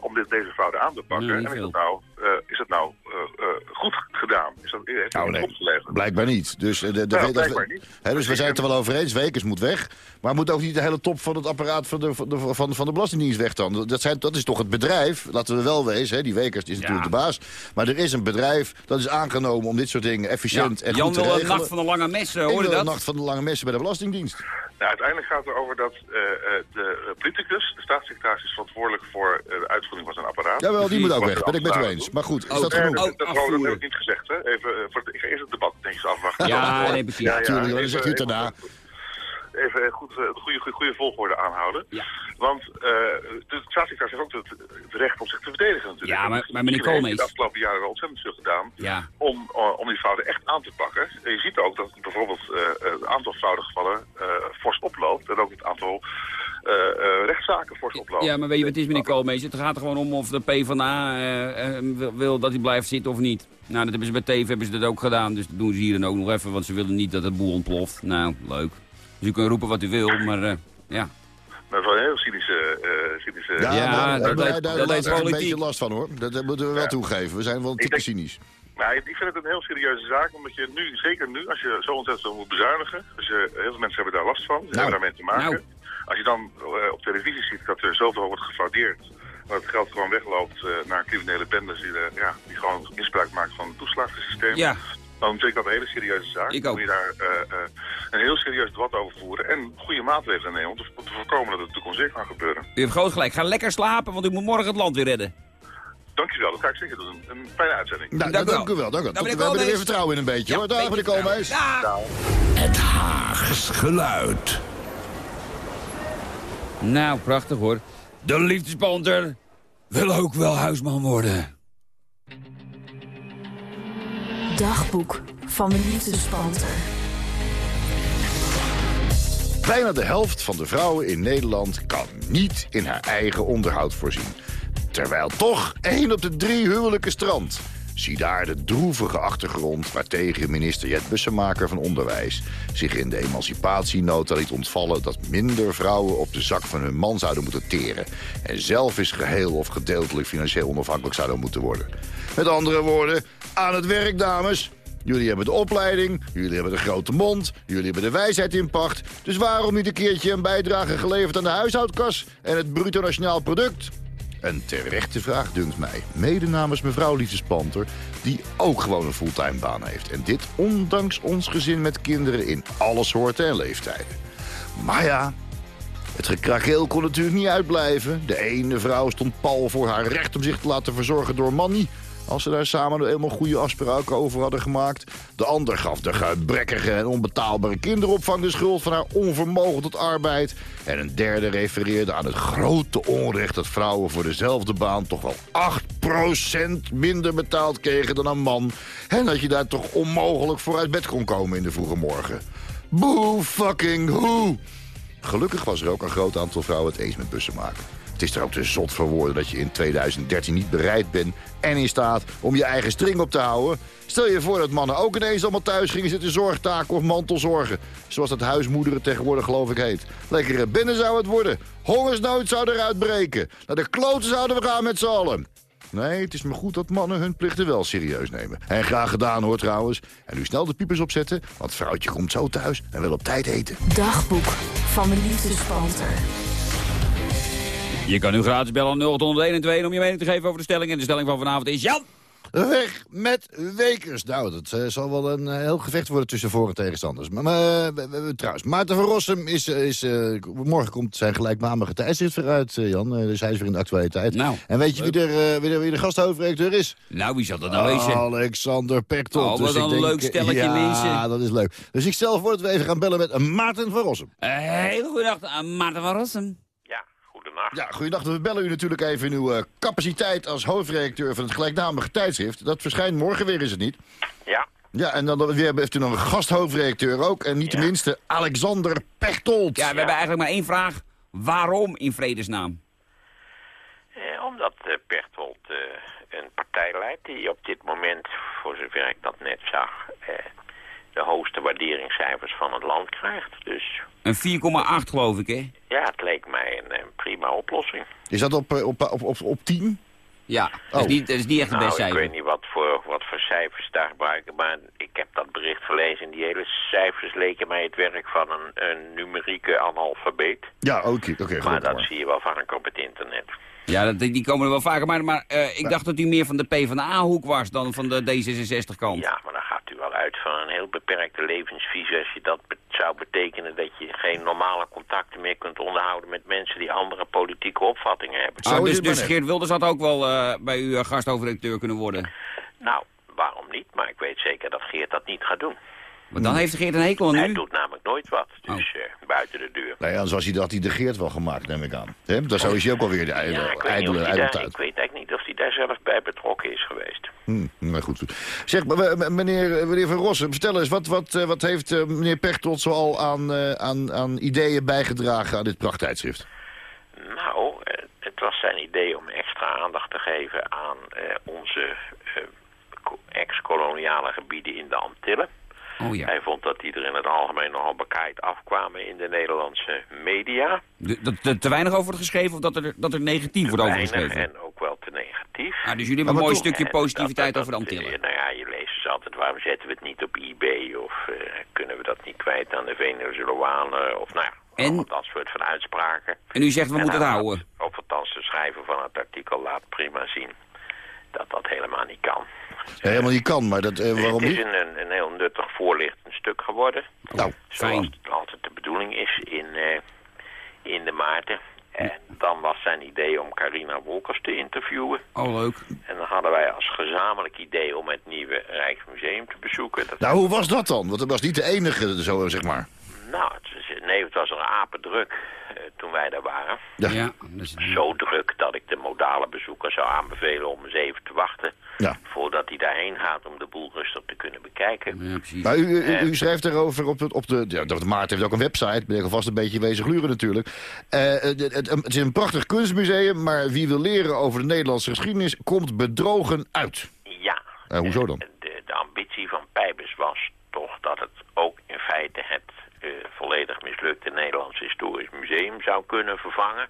om dit, deze fraude aan te pakken? Nee, niet en is het nou, eh, is het nou eh, eh, goed gedaan? Is dat, heeft Nou, dat nee. opgeleverd? Blijkbaar niet. Dus, eh, de, de, Nou, dat- blijkbaar niet. Hè, dus we zijn het er wel over eens. Wekers moet weg. Maar moet ook niet de hele top van het apparaat van de, van de, van, van de Belastingdienst weg dan. Dat, zijn, dat is toch het bedrijf, laten we wel wezen. Hè, die Wekers is natuurlijk de baas. Maar er is een bedrijf dat is aangenomen om dit soort dingen efficiënt en Jan goed te wil een regelen. nacht van de lange mes, eh, Ik hoorde wil dat? de nacht van de lange messen bij de Belastingdienst. Nou, uiteindelijk gaat het erover dat eh, eh, de uh, politicus, de staatssecretaris, is verantwoordelijk voor eh, de uitvoering van zijn apparaat. Jawel, die moet ook weg. Ben ik met u eens. Maar goed, is Oh, dat Eh, genoeg? dat, Oh, dat, dat, dat heb ik niet gezegd, hè. Even, eh, voor het, ik ga eerst het debat netjes afwachten. Ja, Dan- nee, precies. Ja, zeg je het even- daarna. Even goed, eh, de goede, goede, goede volgorde aanhouden. Ja. Want eh, de staatssecretaris heeft ook het, het recht om zich te verdedigen natuurlijk. Ja, maar- maar meneer Misschien heeft Koolmees- de afgelopen jaren wel ontzettend veel gedaan Ja. om, eh, om die fraude echt aan te pakken. En je ziet ook dat bijvoorbeeld het aantal fraudegevallen eh, fors oploopt. En ook het aantal rechtszaken fors oploopt. Ja, maar weet je wat het is, meneer Koolmees? Het gaat er gewoon om of de PvdA eh, wil, wil dat hij blijft zitten of niet. Nou, dat hebben ze bij TV hebben ze dat ook gedaan. Dus dat doen ze hier dan ook nog even, want ze willen niet dat het boel ontploft. Nou, leuk. Dus u kunt roepen wat u wil, maar eh, ja. Dat is wel een heel cynische... eh, cynische Ja, Ja, maar, dat daar dat een beetje last van hoor. Dat, dat moeten we wel Ja. toegeven. We zijn wel een denk- cynisch. Nou, ik vind het een heel serieuze zaak, omdat je nu, zeker nu, als je zo ontzettend moet bezuinigen, dus je, heel veel mensen hebben daar last van, ze hebben daarmee te maken. nou. Als je dan eh, op televisie ziet dat er zoveel wordt gefraudeerd, dat het geld gewoon wegloopt eh, naar criminele bendes die, eh, ja, die gewoon misbruik maken van het toeslagensysteem, Ja, dan vind ik dat een hele serieuze zaak. Ik ook. moet je daar eh, eh, een heel serieus debat over voeren en goede maatregelen nemen om te, om te voorkomen dat het de toekomst weer kan gebeuren. u heeft groot gelijk. Ga lekker slapen, want u moet morgen het land weer redden. Dankjewel, dat ga ik zeker doen. Een fijne uitzending. Nou, Dank u dank wel. u wel. Dank u wel. Nou, we hebben er weer vertrouwen in een beetje hoor. Dag meneer Koolmees. Ja. Het Haags geluid. Nou, prachtig hoor. De liefdespanter wil ook wel huisman worden. Dagboek van de liefdespanter. Bijna de helft van de vrouwen in Nederland kan niet in haar eigen onderhoud voorzien. Terwijl toch één op de drie huwelijken strandt. Zie daar de droevige achtergrond waartegen minister Jet Bussemaker van Onderwijs... zich in de emancipatienota liet ontvallen dat minder vrouwen op de zak van hun man zouden moeten teren... en zelf eens geheel of gedeeltelijk financieel onafhankelijk zouden moeten worden. Met andere woorden, aan het werk dames... Jullie hebben de opleiding, jullie hebben de grote mond, jullie hebben de wijsheid in pacht. Dus waarom niet een keertje een bijdrage geleverd aan de huishoudkas en het bruto nationaal product? Een terechte vraag, dunkt mij. Mede namens mevrouw Liefdespanter, die ook gewoon een fulltime baan heeft. En dit ondanks ons gezin met kinderen in alle soorten en leeftijden. Maar ja, het gekrakeel kon natuurlijk niet uitblijven. De ene vrouw stond pal voor haar recht om zich te laten verzorgen door Manny... als ze daar samen eenmaal goede afspraken over hadden gemaakt. De ander gaf de gebrekkige en onbetaalbare kinderopvang de schuld... van haar onvermogen tot arbeid. En een derde refereerde aan het grote onrecht... dat vrouwen voor dezelfde baan toch wel 8% minder betaald kregen dan een man. En dat je daar toch onmogelijk voor uit bed kon komen in de vroege morgen. Boe fucking hoe! Gelukkig was er ook een groot aantal vrouwen het eens met bussen maken. Het is er ook te zot voor woorden dat je in 2013 niet bereid bent en in staat om je eigen string op te houden. Stel je voor dat mannen ook ineens allemaal thuis gingen zitten zorgtaken of mantelzorgen. Zoals dat huismoederen tegenwoordig geloof ik heet. Lekkere binnen zou het worden. Hongersnood zou eruit breken. Naar de kloten zouden we gaan met z'n allen. Nee, het is maar goed dat mannen hun plichten wel serieus nemen. En graag gedaan hoor trouwens. En nu snel de piepers opzetten, want vrouwtje komt zo thuis en wil op tijd eten. Dagboek van de liefdespanter. Je kan nu gratis bellen 0801 om je mening te geven over de stelling. En de stelling van vanavond is Jan. Weg met Wekers. Nou, dat eh, zal wel een eh, heel gevecht worden tussen voor- en tegenstanders. Maar, maar eh, we- we- trouwens, Maarten van Rossum is... is morgen komt zijn gelijknamige tijdschrift weer uit, Jan. Dus hij is weer in de actualiteit. Nou, en weet je wie er, wie er, wie de gasthoofdredacteur is? Nou, wie zal dat nou wezen? Alexander Pechtold. Oh, wat Dus ik een denk, leuk stelletje ja, mensen. dat is leuk. Dus ik stel voor dat we even gaan bellen met Maarten van Rossum. Uh, hele goede dag, Maarten van Rossum. Ja, goedenacht. Ja, goeiedag. We bellen u natuurlijk even in uw eh, capaciteit als hoofdredacteur van het gelijknamige tijdschrift. Dat verschijnt morgen weer, is het niet? Ja, Ja, en dan weer heeft u nog een gasthoofdredacteur ook. En niet de Ja. minste, Alexander Pechtold. Ja, we hebben eigenlijk maar één vraag. Waarom in vredesnaam? eh, omdat eh, Pechtold eh, een partij leidt die op dit moment, voor zover ik dat net zag, eh, de hoogste waarderingscijfers van het land krijgt. Dus Een 4,8 geloof ik, hè? ja, het leek mij een, prima oplossing. Is dat op, eh, op, op, op, op 10? Ja, dat, Oh. is niet, dat is niet echt de Nou, beste ik weet niet wat voor, wat voor cijfers daar gebruiken. Maar ik heb dat bericht gelezen en die hele cijfers leken mij het werk van een, een numerieke analfabeet. Ja, oké. oké, maar gelukkig dat maar. zie je wel vaak op het internet. Ja, dat, die komen er wel vaker. Maar, maar eh, ik dacht dat u meer van de PvdA-hoek was dan van de D66-kant. Ja, maar dan gaat uit van een heel beperkte levensvisie. Als je dat zou betekenen dat je geen normale contacten meer kunt onderhouden met mensen die andere politieke opvattingen hebben. Ah, dus dus Geert Wilders had ook wel eh, bij u uh, kunnen worden. Nou, waarom niet? Maar ik weet zeker dat Geert dat niet gaat doen. Maar dan heeft Geert een hekel aan Hij u. doet namelijk nooit wat, dus eh, buiten de deur. Nou ja, zoals hij dat hij de Geert wel gemaakt, neem ik aan. Hè? Daar zou hij ook alweer de Ja, ik, hij daar, ijdeltuit. ik weet eigenlijk niet of hij daar zelf bij betrokken is geweest. Hm, maar goed. Zeg, maar, eh, meneer, meneer Van Rossen, vertel eens, wat, wat, eh, wat heeft meneer Pechtold zoal aan, aan, aan ideeën bijgedragen aan dit prachttijdschrift? Nou, het was zijn idee om extra aandacht te geven aan eh, onze ko- ex-koloniale gebieden in de Antillen. Oh ja. Hij vond dat die er in het algemeen nogal bekaaid afkwamen in de Nederlandse media. De- Dat er te weinig over wordt geschreven of dat er, dat er negatief wordt over geschreven? en ook wel te negatief. Ah, dus jullie hebben een mooi stukje En positiviteit dat- over de dat- Antillen. eh, Nou ja, je leest dus altijd, waarom zetten we het niet op eBay? Of eh, kunnen we dat niet kwijt aan de Venezolanen? Of nou ja, En? dat soort van uitspraken. En u zegt, we En moeten het houden. Of althans, de schrijver van het artikel laat prima zien dat dat helemaal niet kan. Ja, helemaal niet kan, maar dat, eh, waarom het is niet? een, een, heel nuttig voorlichtend stuk geworden. Nou, Zoals fijn. het altijd de bedoeling is in, eh, in de Maarten. En dan was zijn idee om Carina Wolkers te interviewen. Oh, leuk. En dan hadden wij als gezamenlijk idee om het nieuwe Rijksmuseum te bezoeken. Dat Nou, hoe was dat dan? Want dat was niet de enige, zo zeg maar. Nou, het, nee, het was er apendruk eh, toen wij daar waren. Ja. Ja, dus, Zo druk dat ik de modale bezoeker zou aanbevelen om eens even te wachten... Ja. voordat hij daarheen gaat om de boel rustig te kunnen bekijken. ja precies. Maar u, u, schrijft erover op, het, op de... Ja, de Maart heeft ook een website. Ben ik alvast een beetje wezen gluren natuurlijk. Eh, het, het, het is een prachtig kunstmuseum, maar wie wil leren over de Nederlandse geschiedenis... komt bedrogen uit. Ja. Eh, hoezo dan? De, de ambitie van Pijbus was toch dat het ook in feite het volledig mislukte Nederlands Historisch Museum zou kunnen vervangen.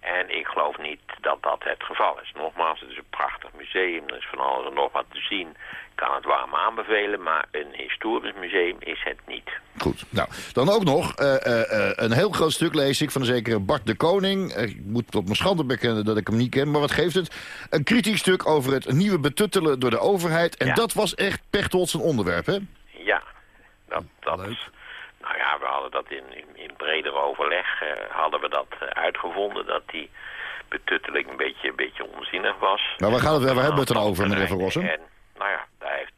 En ik geloof niet dat dat het geval is. Nogmaals, het is een prachtig museum, er is van alles en nog wat te zien. Ik kan het warm aanbevelen, maar een historisch museum is het niet. Goed. Nou, dan ook nog eh, eh, eh, een heel groot stuk lees ik van een zekere Bart de Koning. Eh, ik moet tot mijn schande bekennen dat ik hem niet ken, maar wat geeft het? Een kritisch stuk over het nieuwe betuttelen door de overheid. En Ja. dat was echt Pechtold zijn onderwerp, hè? Ja, dat, dat Nou ja, we hadden dat in, in, in breder overleg, eh, hadden we dat eh, uitgevonden, dat die betutteling een beetje, een beetje onzinnig was. Maar waar, gaat het, waar hebben we het dan over, meneer Van? En, nou ja, daar heeft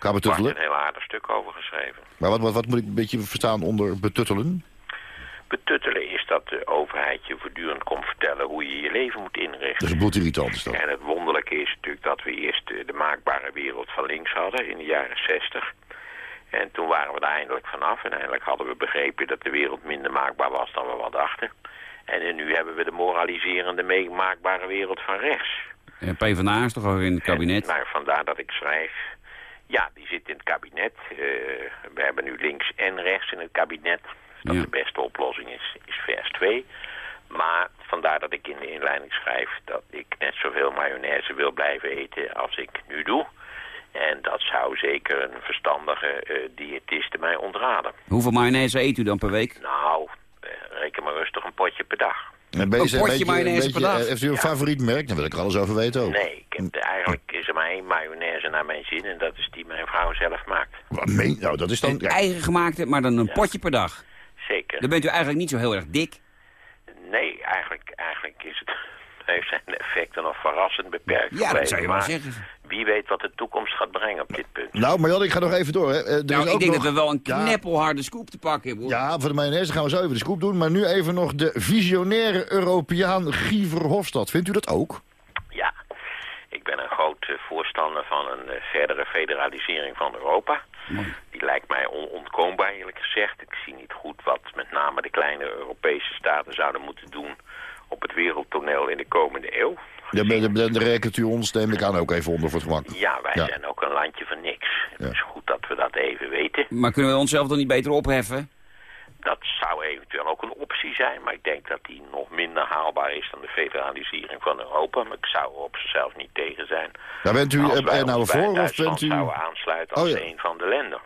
Gaan betuttelen? een heel aardig stuk over geschreven. Maar wat, wat, wat moet ik een beetje verstaan onder betuttelen? Betuttelen is dat de overheid je voortdurend komt vertellen hoe je je leven moet inrichten. Dat is bloedirritant is dat. En het wonderlijke is natuurlijk dat we eerst de maakbare wereld van links hadden in de jaren 60. En toen waren we er eindelijk vanaf. En eindelijk hadden we begrepen dat de wereld minder maakbaar was dan we wat dachten. En nu hebben we de moraliserende, meemaakbare wereld van rechts. En PvdA is toch ook in het kabinet? En, nou, vandaar dat ik schrijf. Ja, die zit in het kabinet. Eh, we hebben nu links en rechts in het kabinet. Dat Ja. de beste oplossing is, is vers 2. Maar vandaar dat ik in de inleiding schrijf dat ik net zoveel mayonaise wil blijven eten als ik nu doe. En dat zou zeker een verstandige eh diëtiste mij ontraden. Hoeveel mayonaise eet u dan per week? Nou, eh, reken maar rustig een potje per dag. Een beetje, potje beetje- mayonaise per dag? eh, Heeft u een favoriet merk? Dan wil ik er alles over weten ook. Nee, ik heb, eigenlijk is er maar één mayonaise naar mijn zin en dat is die mijn vrouw zelf maakt. Wat meen- Nou, dat is dan... Ja, eigen gemaakte, maar dan een potje per dag. Zeker. Dan bent u eigenlijk niet zo heel erg dik. Nee, eigenlijk, eigenlijk is het, heeft zijn effecten nog verrassend beperkt. Ja, dat zou je wel maar zeggen. Wie weet wat de toekomst gaat brengen op dit punt. Nou, Marjan, ik ga nog even door. Hè. Eh, er Nou, is ik ook denk nog... dat we wel een Ja. kneppelharde scoop te pakken hebben. hoor. Ja, voor de mayonaise gaan we zo even de scoop doen. Maar nu even nog de visionaire Europeaan Guy Verhofstadt. Vindt u dat ook? Ja, ik ben een groot eh, voorstander van een eh, verdere federalisering van Europa. Die lijkt mij onontkoombaar eerlijk gezegd. Ik zie niet goed wat met name de kleine Europese staten zouden moeten doen op het wereldtoneel in de komende eeuw. Ja, daar daar- daar rekent u ons, neem ik aan, ook even onder voor het gemak. Ja, wij Ja. zijn ook een landje van niks. Het Ja. is goed dat we dat even weten. Maar kunnen we onszelf dan niet beter opheffen? Dat zou eventueel ook een optie zijn, maar ik denk dat die nog minder haalbaar is dan de federalisering van Europa. Maar ik zou er op zichzelf niet tegen zijn. Daar bent u als wij er nou voor of Duitsland bent u... zouden aansluiten als Oh, ja. een van de landen.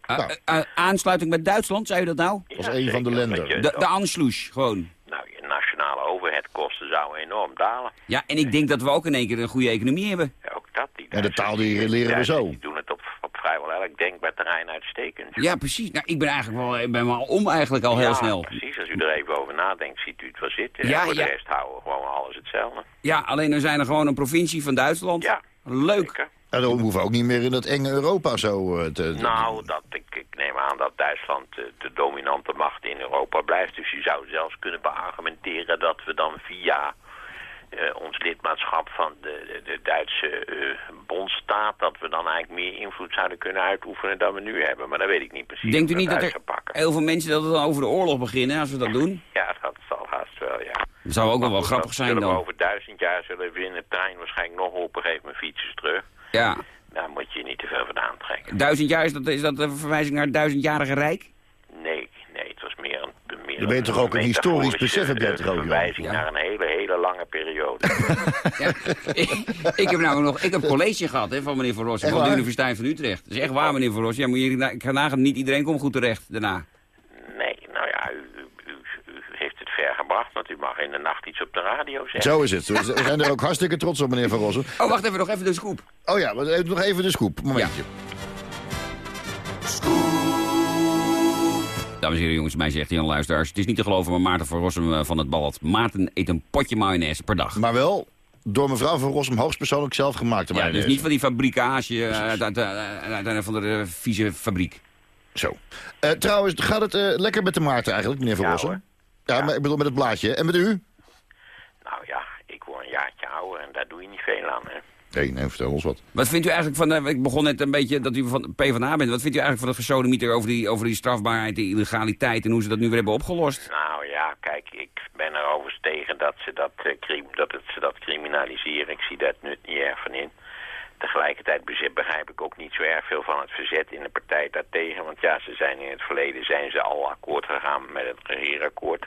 Ah, Nou. eh, eh, aansluiting met Duitsland, zei u dat nou? Als een van de landen. De, de Anschluss, gewoon. Nou, je nationale overheadkosten zouden enorm dalen. Ja, en ik denk dat we ook in één keer een goede economie hebben. Ja, ook dat. Die En de taal die leren we zo. Die doen het op, op vrijwel elk denkbaar terrein uitstekend. Ja, precies. Nou, ik ben eigenlijk wel, ik ben wel om eigenlijk al heel Ja, snel. precies. Als u er even over nadenkt, ziet u het wel zitten. Ja, en voor ja. de rest houden we gewoon alles hetzelfde. Ja, alleen we zijn er gewoon een provincie van Duitsland. Ja, Leuk. zeker. Ja, dan hoeven we ook niet meer in dat enge Europa zo eh, te... Nou, dat, ik, ik neem aan dat Duitsland de dominante macht in Europa blijft. Dus je zou zelfs kunnen beargumenteren dat we dan via eh, ons lidmaatschap van de, de, de Duitse eh, bondstaat... dat we dan eigenlijk meer invloed zouden kunnen uitoefenen dan we nu hebben. Maar dat weet ik niet precies. Denkt u niet dat er pakken. heel veel mensen dat het dan over de oorlog beginnen als we dat doen? Ja, dat zal haast wel, ja. Dat zou ook wel, grappig dat zijn zullen we dan. over duizend jaar zullen we in de trein waarschijnlijk nog op een gegeven moment fietsers terug. Ja. Daar moet je niet te veel van aantrekken. Duizend jaar, is dat, is dat een verwijzing naar het duizendjarige rijk? Nee, nee, het was meer een... Meer je toch ook een historisch besef, heb jij eh, toch ook, Jan? verwijzing Ja. naar een hele, hele lange periode. Ja. ik, ik heb nou nog ik heb college gehad hè, van meneer Van Rossum van de? Universiteit van Utrecht. Dat is echt waar, meneer Van Rossum. Ja, moet je, ik ga nagaan, niet iedereen komt goed terecht daarna. nee, nou ja, u, u, u, u heeft het ver gebracht, want u mag in de nacht iets op de radio zeggen. Zo is het. We zijn er ook hartstikke trots op, meneer Van Rossum. Oh, wacht even, nog even de scoop. Oh ja, maar even- nog even de scoop. Momentje. Dames en heren, jongens, mij zegt Jan Luisteraars. Het is niet te geloven, maar Maarten van Rossum eh, van het Ballad. Maarten eet een potje mayonaise per dag. Maar wel door mevrouw Van Rossum hoogstpersoonlijk zelf gemaakt. Ja, mayonaise. dus niet van die fabrikage eh, uit, uit, uit, uit een van de eh, vieze fabriek. Zo. Eh, trouwens, gaat het lekker met de Maarten eigenlijk, meneer Van Ja, Rossum? hoor. Ja, maar ik bedoel met het blaadje. En met u? Nou ja, ik word een jaartje ouder en daar doe je niet veel aan, hè. Nee, nee, vertel ons wat. Wat vindt u eigenlijk van, eh, ik begon net een beetje dat u van PvdA bent. Wat vindt u eigenlijk van het gesodemieter over die, over die strafbaarheid, die illegaliteit en hoe ze dat nu weer hebben opgelost? Nou ja, kijk, ik ben er overigens tegen dat ze dat, eh, dat, het, ze dat criminaliseren. Ik zie dat nut niet erg van in. Tegelijkertijd bezit- begrijp ik ook niet zo erg veel van het verzet in de partij daartegen. Want ja, ze zijn in het verleden zijn ze al akkoord gegaan met het regeerakkoord.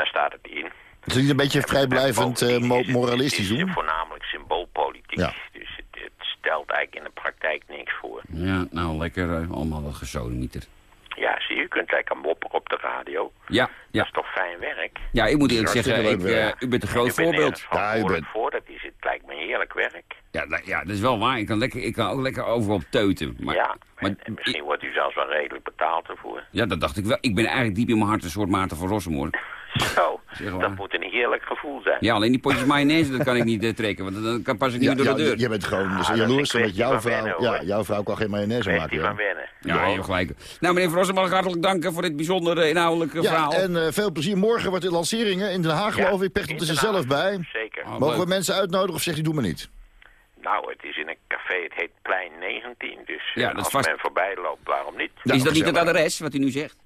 Daar staat het in. Het is niet een beetje vrijblijvend En eh, bovendien mo- is het- moralistisch het is doen? voornamelijk symboolpolitiek. Ja. Dus het, het stelt eigenlijk in de praktijk niks voor. Ja, nou lekker, eh, allemaal wat gesodemieter. Ja, zie je, je kunt lekker mopperen op de radio. Ja, Dat is toch fijn werk? ja, ik moet eerlijk zeggen, ik, eh, u bent een En groot u voorbeeld. Ja, u bent- voor. Dat is, het lijkt me heerlijk werk. Ja, dat- ja, dat is wel waar. Ik kan, lekker, ik kan ook lekker overal teuten. Maar, ja, maar, en, en misschien wordt u zelfs wel redelijk betaald ervoor. ja, dat dacht ik wel. Ik ben eigenlijk diep in mijn hart een soort Maarten van Rossum, hoor. Zo, Zeg maar. dat moet een heerlijk gevoel zijn. Ja, alleen die potjes mayonaise, dat kan ik niet eh, trekken. Want dan kan pas ik niet Ja, door ja, de deur. je bent gewoon dus Ah, is jaloers met jouw vrouw. wennen, Ja, jouw vrouw kan geen mayonaise maken. Ja. van wennen. Ja, je hebt gelijk. Nou, meneer Van Rossum, mag ik hartelijk danken voor dit bijzondere inhoudelijke Ja, verhaal. en eh, veel plezier. Morgen wordt de lanceringen in Den Haag, Ja, geloof ik. Pechtold in is er zelf bij. Zeker. Oh, Mogen we mensen uitnodigen of zegt u doe maar niet? Nou, het is in een café, het heet Plein 19. Dus Ja, eh, dat als vast- men voorbij loopt, waarom niet? Ja, is dat niet het adres, wat u nu zegt?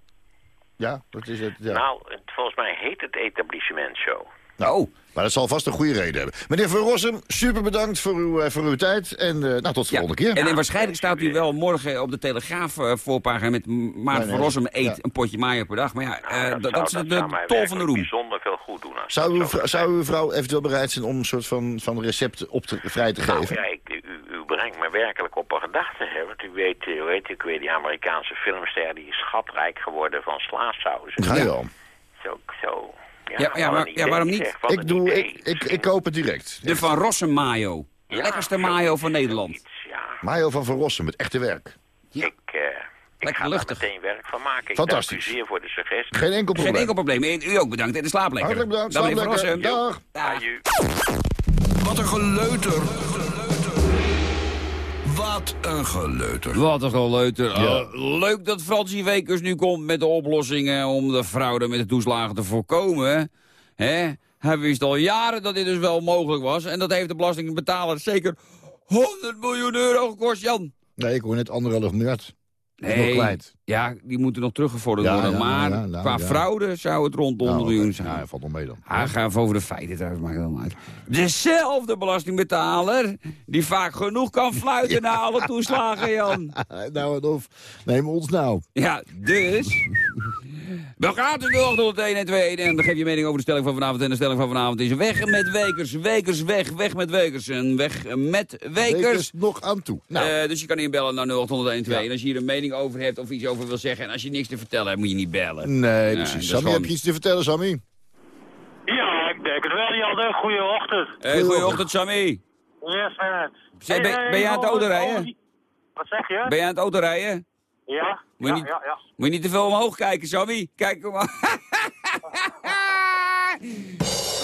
Ja, dat is het. Ja. Nou, het, volgens mij heet het etablissement show. Nou, Oh. Maar dat zal vast een goede reden hebben. Meneer Van Rossum, super bedankt voor uw, eh, voor uw tijd. En eh, nou, tot de volgende keer. En, en waarschijnlijk staat u wel morgen op de Telegraaf eh, voorpagina met Maarten van nee, Rossum eet ja. een potje mayo per dag. Maar ja, eh, Nou, dat, zou- dat is de, tol van de roem. bijzonder veel goed doen. Als Zou, uw, zo zou zou uw vrouw eventueel bereid zijn om een soort van, van recept op te, vrij te Nou geven? ja, brengt me werkelijk op een gedachte. Hè? Want u weet, eh, hoe heet, ik weet die Amerikaanse filmster... die is schatrijk geworden van slaafsauzen. Ga je al. Zo, zo. Ja, Ja, ja, maar- waarom niet? zeg, Ik, doe, idee. ik, ik, ik koop het direct. De Van Rossum mayo. De lekkerste mayo van Nederland. zoiets, Ja, Mayo van Van Rossum, het echte werk. Ja. ik, eh, ik ga daar luchtig. meteen werk van maken. Ik Fantastisch. dank u zeer voor de suggestie. Geen enkel probleem. Geen enkel probleem. En U ook bedankt. En de slaap lekker. Hartelijk bedankt. Slaap lekker. Rossum. Dag. Wat een geleuter. Wat een geleuter. Wat een geleuter. Oh, leuk dat Fransie Wekers nu komt met de oplossingen om de fraude met de toeslagen te voorkomen. Hè? Hij wist al jaren dat dit dus wel mogelijk was. En dat heeft de belastingbetaler zeker 100 miljoen euro gekost, Jan. Nee, ik hoor net anderhalf miljard. Dat kwijt. ja, die moeten nog teruggevorderd Ja, worden. ja, maar ja, nou, qua fraude zou het rond de 100 Nou, miljoen zijn. Ja, valt nog mee dan. Hij gaat over de feiten trouwens, maakt het allemaal uit. Dezelfde belastingbetaler die vaak genoeg kan fluiten na alle toeslagen, Jan. nou, en of. Neem ons nou. Ja, dus... We gaan dus 0801 en 21 en dan geef je mening over de stelling van vanavond. En de stelling van vanavond is weg met Wekers. Wekers weg, weg met Wekers. En weg met Wekers. Wekers nog aan toe. Nou, Eh, dus je kan inbellen naar 0801 En als je hier een mening over hebt of iets over wil zeggen... en als je niks te vertellen hebt, moet je niet bellen. nee, Ja, precies. dat is Sammy, gewoon- heb je iets te vertellen, Sammy? Ja, ik denk het wel, Jan. Goeieochtend. Hey, goeieochtend, Sammy. Yes, man. Ben- ben jij aan het autorijden? Wat zeg je? Ben je aan het autorijden? Ja, Moet je ja, niet- ja, ja. Moet je niet te veel omhoog kijken, Sammy. Kijk omhoog.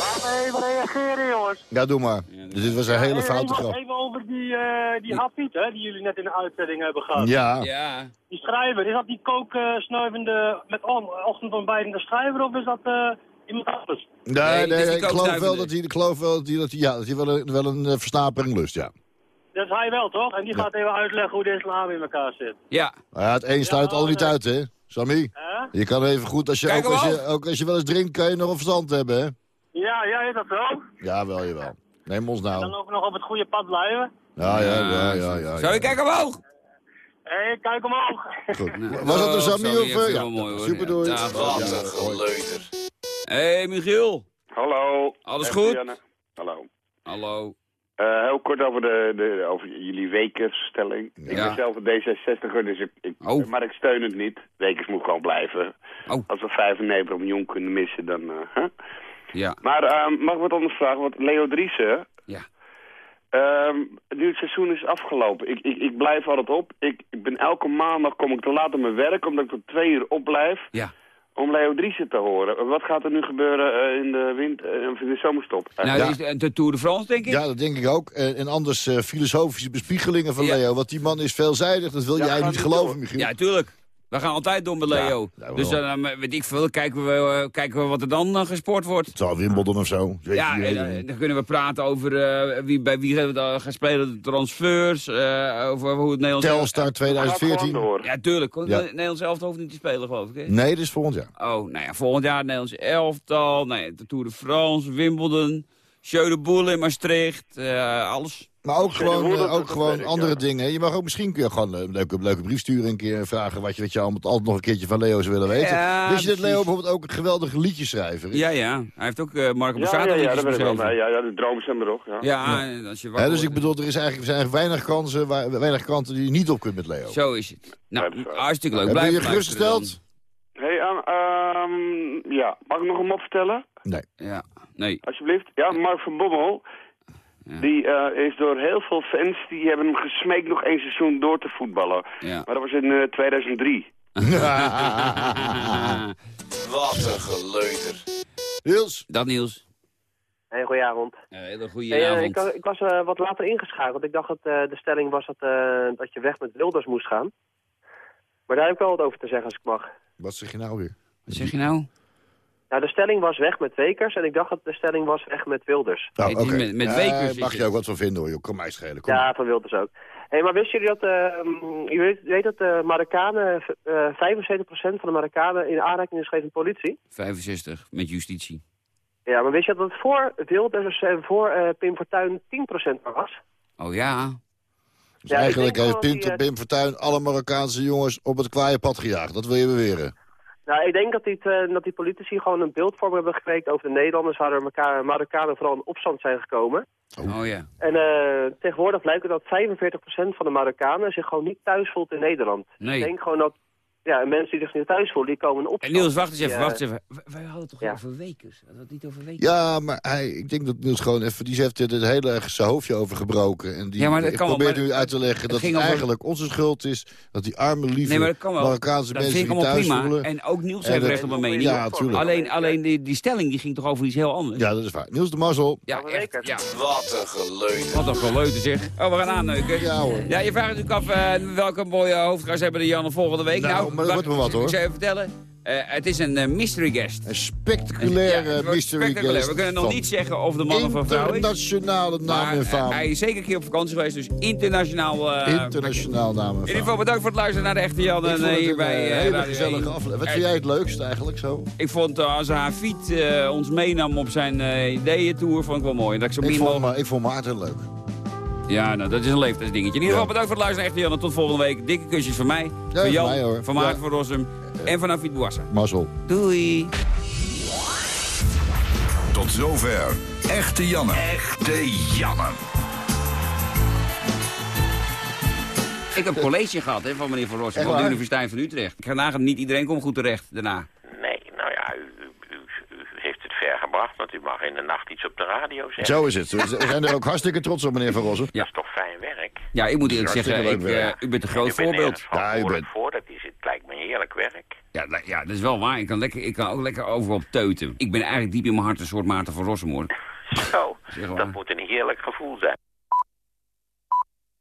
Laat me even reageren, jongens. Ja, doe maar. Dus dit was een hele Even- foute grap. even over die, eh die Hafid, hè, die jullie net in de uitzending hebben gehad. Ja. Ja. Die schrijver, is dat die kooksnuivende, met on- ochtendontbijtende schrijver of is dat eh, iemand anders? Nee, Nee, nee, ik geloof wel dat hij, ik geloof wel dat hij, dat hij, ja, dat hij wel een, wel een eh, versnapering lust, ja. Dat is hij wel, toch? En die gaat even uitleggen hoe de islam in elkaar zit. Ja. Maar ja, het een sluit ander niet uit, hè, Sammy? Je kan even goed, als je, ook, als je, ook als je wel eens drinkt, kan je nog een verstand hebben, hè? Ja, ja, is dat zo? Ja, wel, jawel. Neem ons Dan nou. ook nog op het goede pad blijven. Ja, ja, ja, ja. ja, Zou je ja. kijken omhoog? Hé, hey, kijk omhoog. Goed. Was dat een Sammy of... eh, ja, mooi, hoor. super doei. Ja. Hé, hey, Michiel. Hallo. Alles goed? Hallo. Hallo. Eh, heel kort over, de, de, over jullie wekersstelling. Ik ben zelf een D66er, dus ik, ik, Oh. maar ik steun het niet. Wekers moet gewoon blijven. Oh. Als we 95 miljoen kunnen missen, dan... eh? Ja. Maar eh, mag ik wat anders vragen? Want Leo Driessen... Ja. ehm, nu het seizoen is afgelopen, ik, ik, ik blijf altijd op. Ik, ik ben elke maandag kom ik te laat op mijn werk, omdat ik tot twee uur opblijf. Ja. Om Leo Driessen te horen. Wat gaat er nu gebeuren eh, in de wind, eh, in de zomerstop? Nou, Ja. is de, de Tour de France, denk ik. Ja, dat denk ik ook. En, en anders eh, filosofische bespiegelingen van Ja. Leo. Want die man is veelzijdig, dat wil Ja, jij niet geloven. Michiel. Ja, tuurlijk. We gaan altijd door met Leo. Ja, dus dan, eh, weet ik veel, kijken we, eh, kijken we wat er dan eh, gesport wordt. Het zal Wimbledon of zo. Weet Ja, en, dan kunnen we praten over eh, wie, bij wie we dan gaan spelen, de transfers, eh, over hoe het Nederlands... Telstar Gaat gewoon 2014. door. Ja, tuurlijk. Ja. Het Nederlands elftal hoeft niet te spelen, geloof ik. Hè? Nee, dat is volgend jaar. Oh, nou ja, volgend jaar het Nederlands elftal, ja, de Tour de France, Wimbledon, Jeu de Boel in Maastricht, eh, alles. Maar ook gewoon, woorden eh, ook gewoon andere ja. dingen. Je mag ook misschien kun je gewoon een leuke, leuke brief sturen. Een keer vragen wat je, wat je allemaal, altijd nog een keertje van Leo zou willen weten. Ja, Wist je dat. Leo bijvoorbeeld ook een geweldige liedjeschrijver is? Ja, ja. Hij heeft ook eh Marco Ja, Borsato ja, ja, dat ik wel. geschreven. Ja, ja, de dromen zijn er toch. Ja. Ja, en als je wakker dus ik bedoel, er, is eigenlijk, er zijn weinig kansen, waar- weinig kranten die je niet op kunt met Leo. Zo is het. Nou, hartstikke leuk. Heb je je gerustgesteld? Hey, ehm, ehm, ja, mag ik nog een mop vertellen? Nee. Ja, nee. Alsjeblieft. Ja, Mark van Bommel. Die eh, is door heel veel fans, die hebben hem gesmeekt nog één seizoen door te voetballen. Ja. Maar dat was in eh, 2003. Wat een geleuter. Niels, Dat Niels. Hey, goedenavond. Een hele goede Hey, eh, avond. ik, ik was eh, wat later ingeschakeld. Ik dacht dat eh, de stelling was dat, eh, dat je weg met Wilders moest gaan. Maar daar heb ik wel wat over te zeggen als ik mag. wat zeg je nou weer? Wat zeg je nou? Nou, de stelling was weg met Wekers en ik dacht dat de stelling was weg met Wilders. Nou, met- Wekers mag je ook wat van vinden hoor, joh. Kom mij schelen. Kom. Ja, van Wilders ook. Hey, maar wisten jullie dat, eh, mm, je weet, je weet dat de Marokkanen, eh 75% van de Marokkanen in aanraking is gegeven met politie? 65, met justitie. Ja, maar wist je dat het voor Wilders en voor eh, Pim Fortuyn 10% maar was? Oh ja. Dus Ja, eigenlijk heeft Pim, die, eh, Pim Fortuyn alle Marokkaanse jongens op het kwaaie pad gejaagd. Dat wil je beweren. Nou, ik denk dat die, eh, dat die politici gewoon een beeldvorm hebben gekregen over de Nederlanders, waar Marokka- Marokkanen vooral in opstand zijn gekomen. Oh ja. En eh, tegenwoordig lijkt het dat 45% van de Marokkanen zich gewoon niet thuis voelt in Nederland. Nee. Ik denk gewoon dat ja, mensen die zich niet thuis voelen, die komen in En. Niels, wacht eens even, Ja. wacht eens even. W- Wij hadden toch Ja. over Wekers? Hadden we het niet over Wekers? Ja, maar hij, ik denk dat Niels gewoon even... Die heeft er het hele erg zijn hoofdje over gebroken. En die Ja, maar dat kan wel, probeert maar nu uit te leggen dat ging het over- eigenlijk onze schuld is. Dat die arme, lieve Nee, maar dat kan wel. Marokkaanse Dat mensen vind ik die allemaal thuis prima. voelen. En ook Niels En heeft recht op een mening. Ja, tuurlijk. Alleen, alleen die, die stelling die ging toch over iets heel anders? Ja, dat is waar. Niels de Mazzel. Ja, echt. Ja. Wat een geleuter. Wat een geleuter zeg. Oh, we gaan aanneuken. Ja hoor. Ja, je vraagt natuurlijk af eh, welke mooie hoofdgas hebben de Janne volgende week. Nou, maar dat wordt me wat, hoor. Ik zou even vertellen. Eh, het is een eh, mystery guest. Een spectaculaire Ja, mystery guest We kunnen nog niet zeggen of de man of een vrouw is. Internationale naam en eh, faam. hij is zeker een keer op vakantie geweest, dus internationaal... Internationaal naam en in ieder geval bedankt voor het luisteren naar de echte Jan. Ik En vond hier bij hele gezellige 1. aflevering. Wat vind jij het leukst eigenlijk zo? Ik vond als eh ons meenam op zijn ideeëntour, vond ik wel mooi. En dat ik zo Ik vond, ik vond Maarten leuk. Ja, nou, dat is een leeftijdsdingetje. In ieder geval Ja. bedankt voor het luisteren, echte Jan. En tot volgende week. Dikke kusjes van mij, van van Jan, mij, hoor. van Maarten Ja. van Rossum. En vanaf Witboassa. Mazzel. Doei. Tot zover. Echte Janne. Echte Janne. Ik heb college gehad hè, van meneer Van Rossum Echt van de? Universiteit van Utrecht. Ik ga nagaan, niet iedereen komt goed terecht daarna. Nee, nou ja, u, u, u- u heeft het ver gebracht, want u mag in de nacht iets op de radio zeggen. Zo is het. We zijn er ook hartstikke trots op, meneer Van Rossum. Dat is toch fijn werk? Ja, ik moet eerlijk zeggen, ik, eh, u bent een En groot voorbeeld. Ja, u bent- voor, dat is, het lijkt me heerlijk werk. Ja, dat- ja, dat is wel waar. Ik kan, lekker, ik kan ook lekker overal teuten. Ik ben eigenlijk diep in mijn hart een soort Maarten van Rossum, hoor. Zo, dat moet een heerlijk gevoel zijn.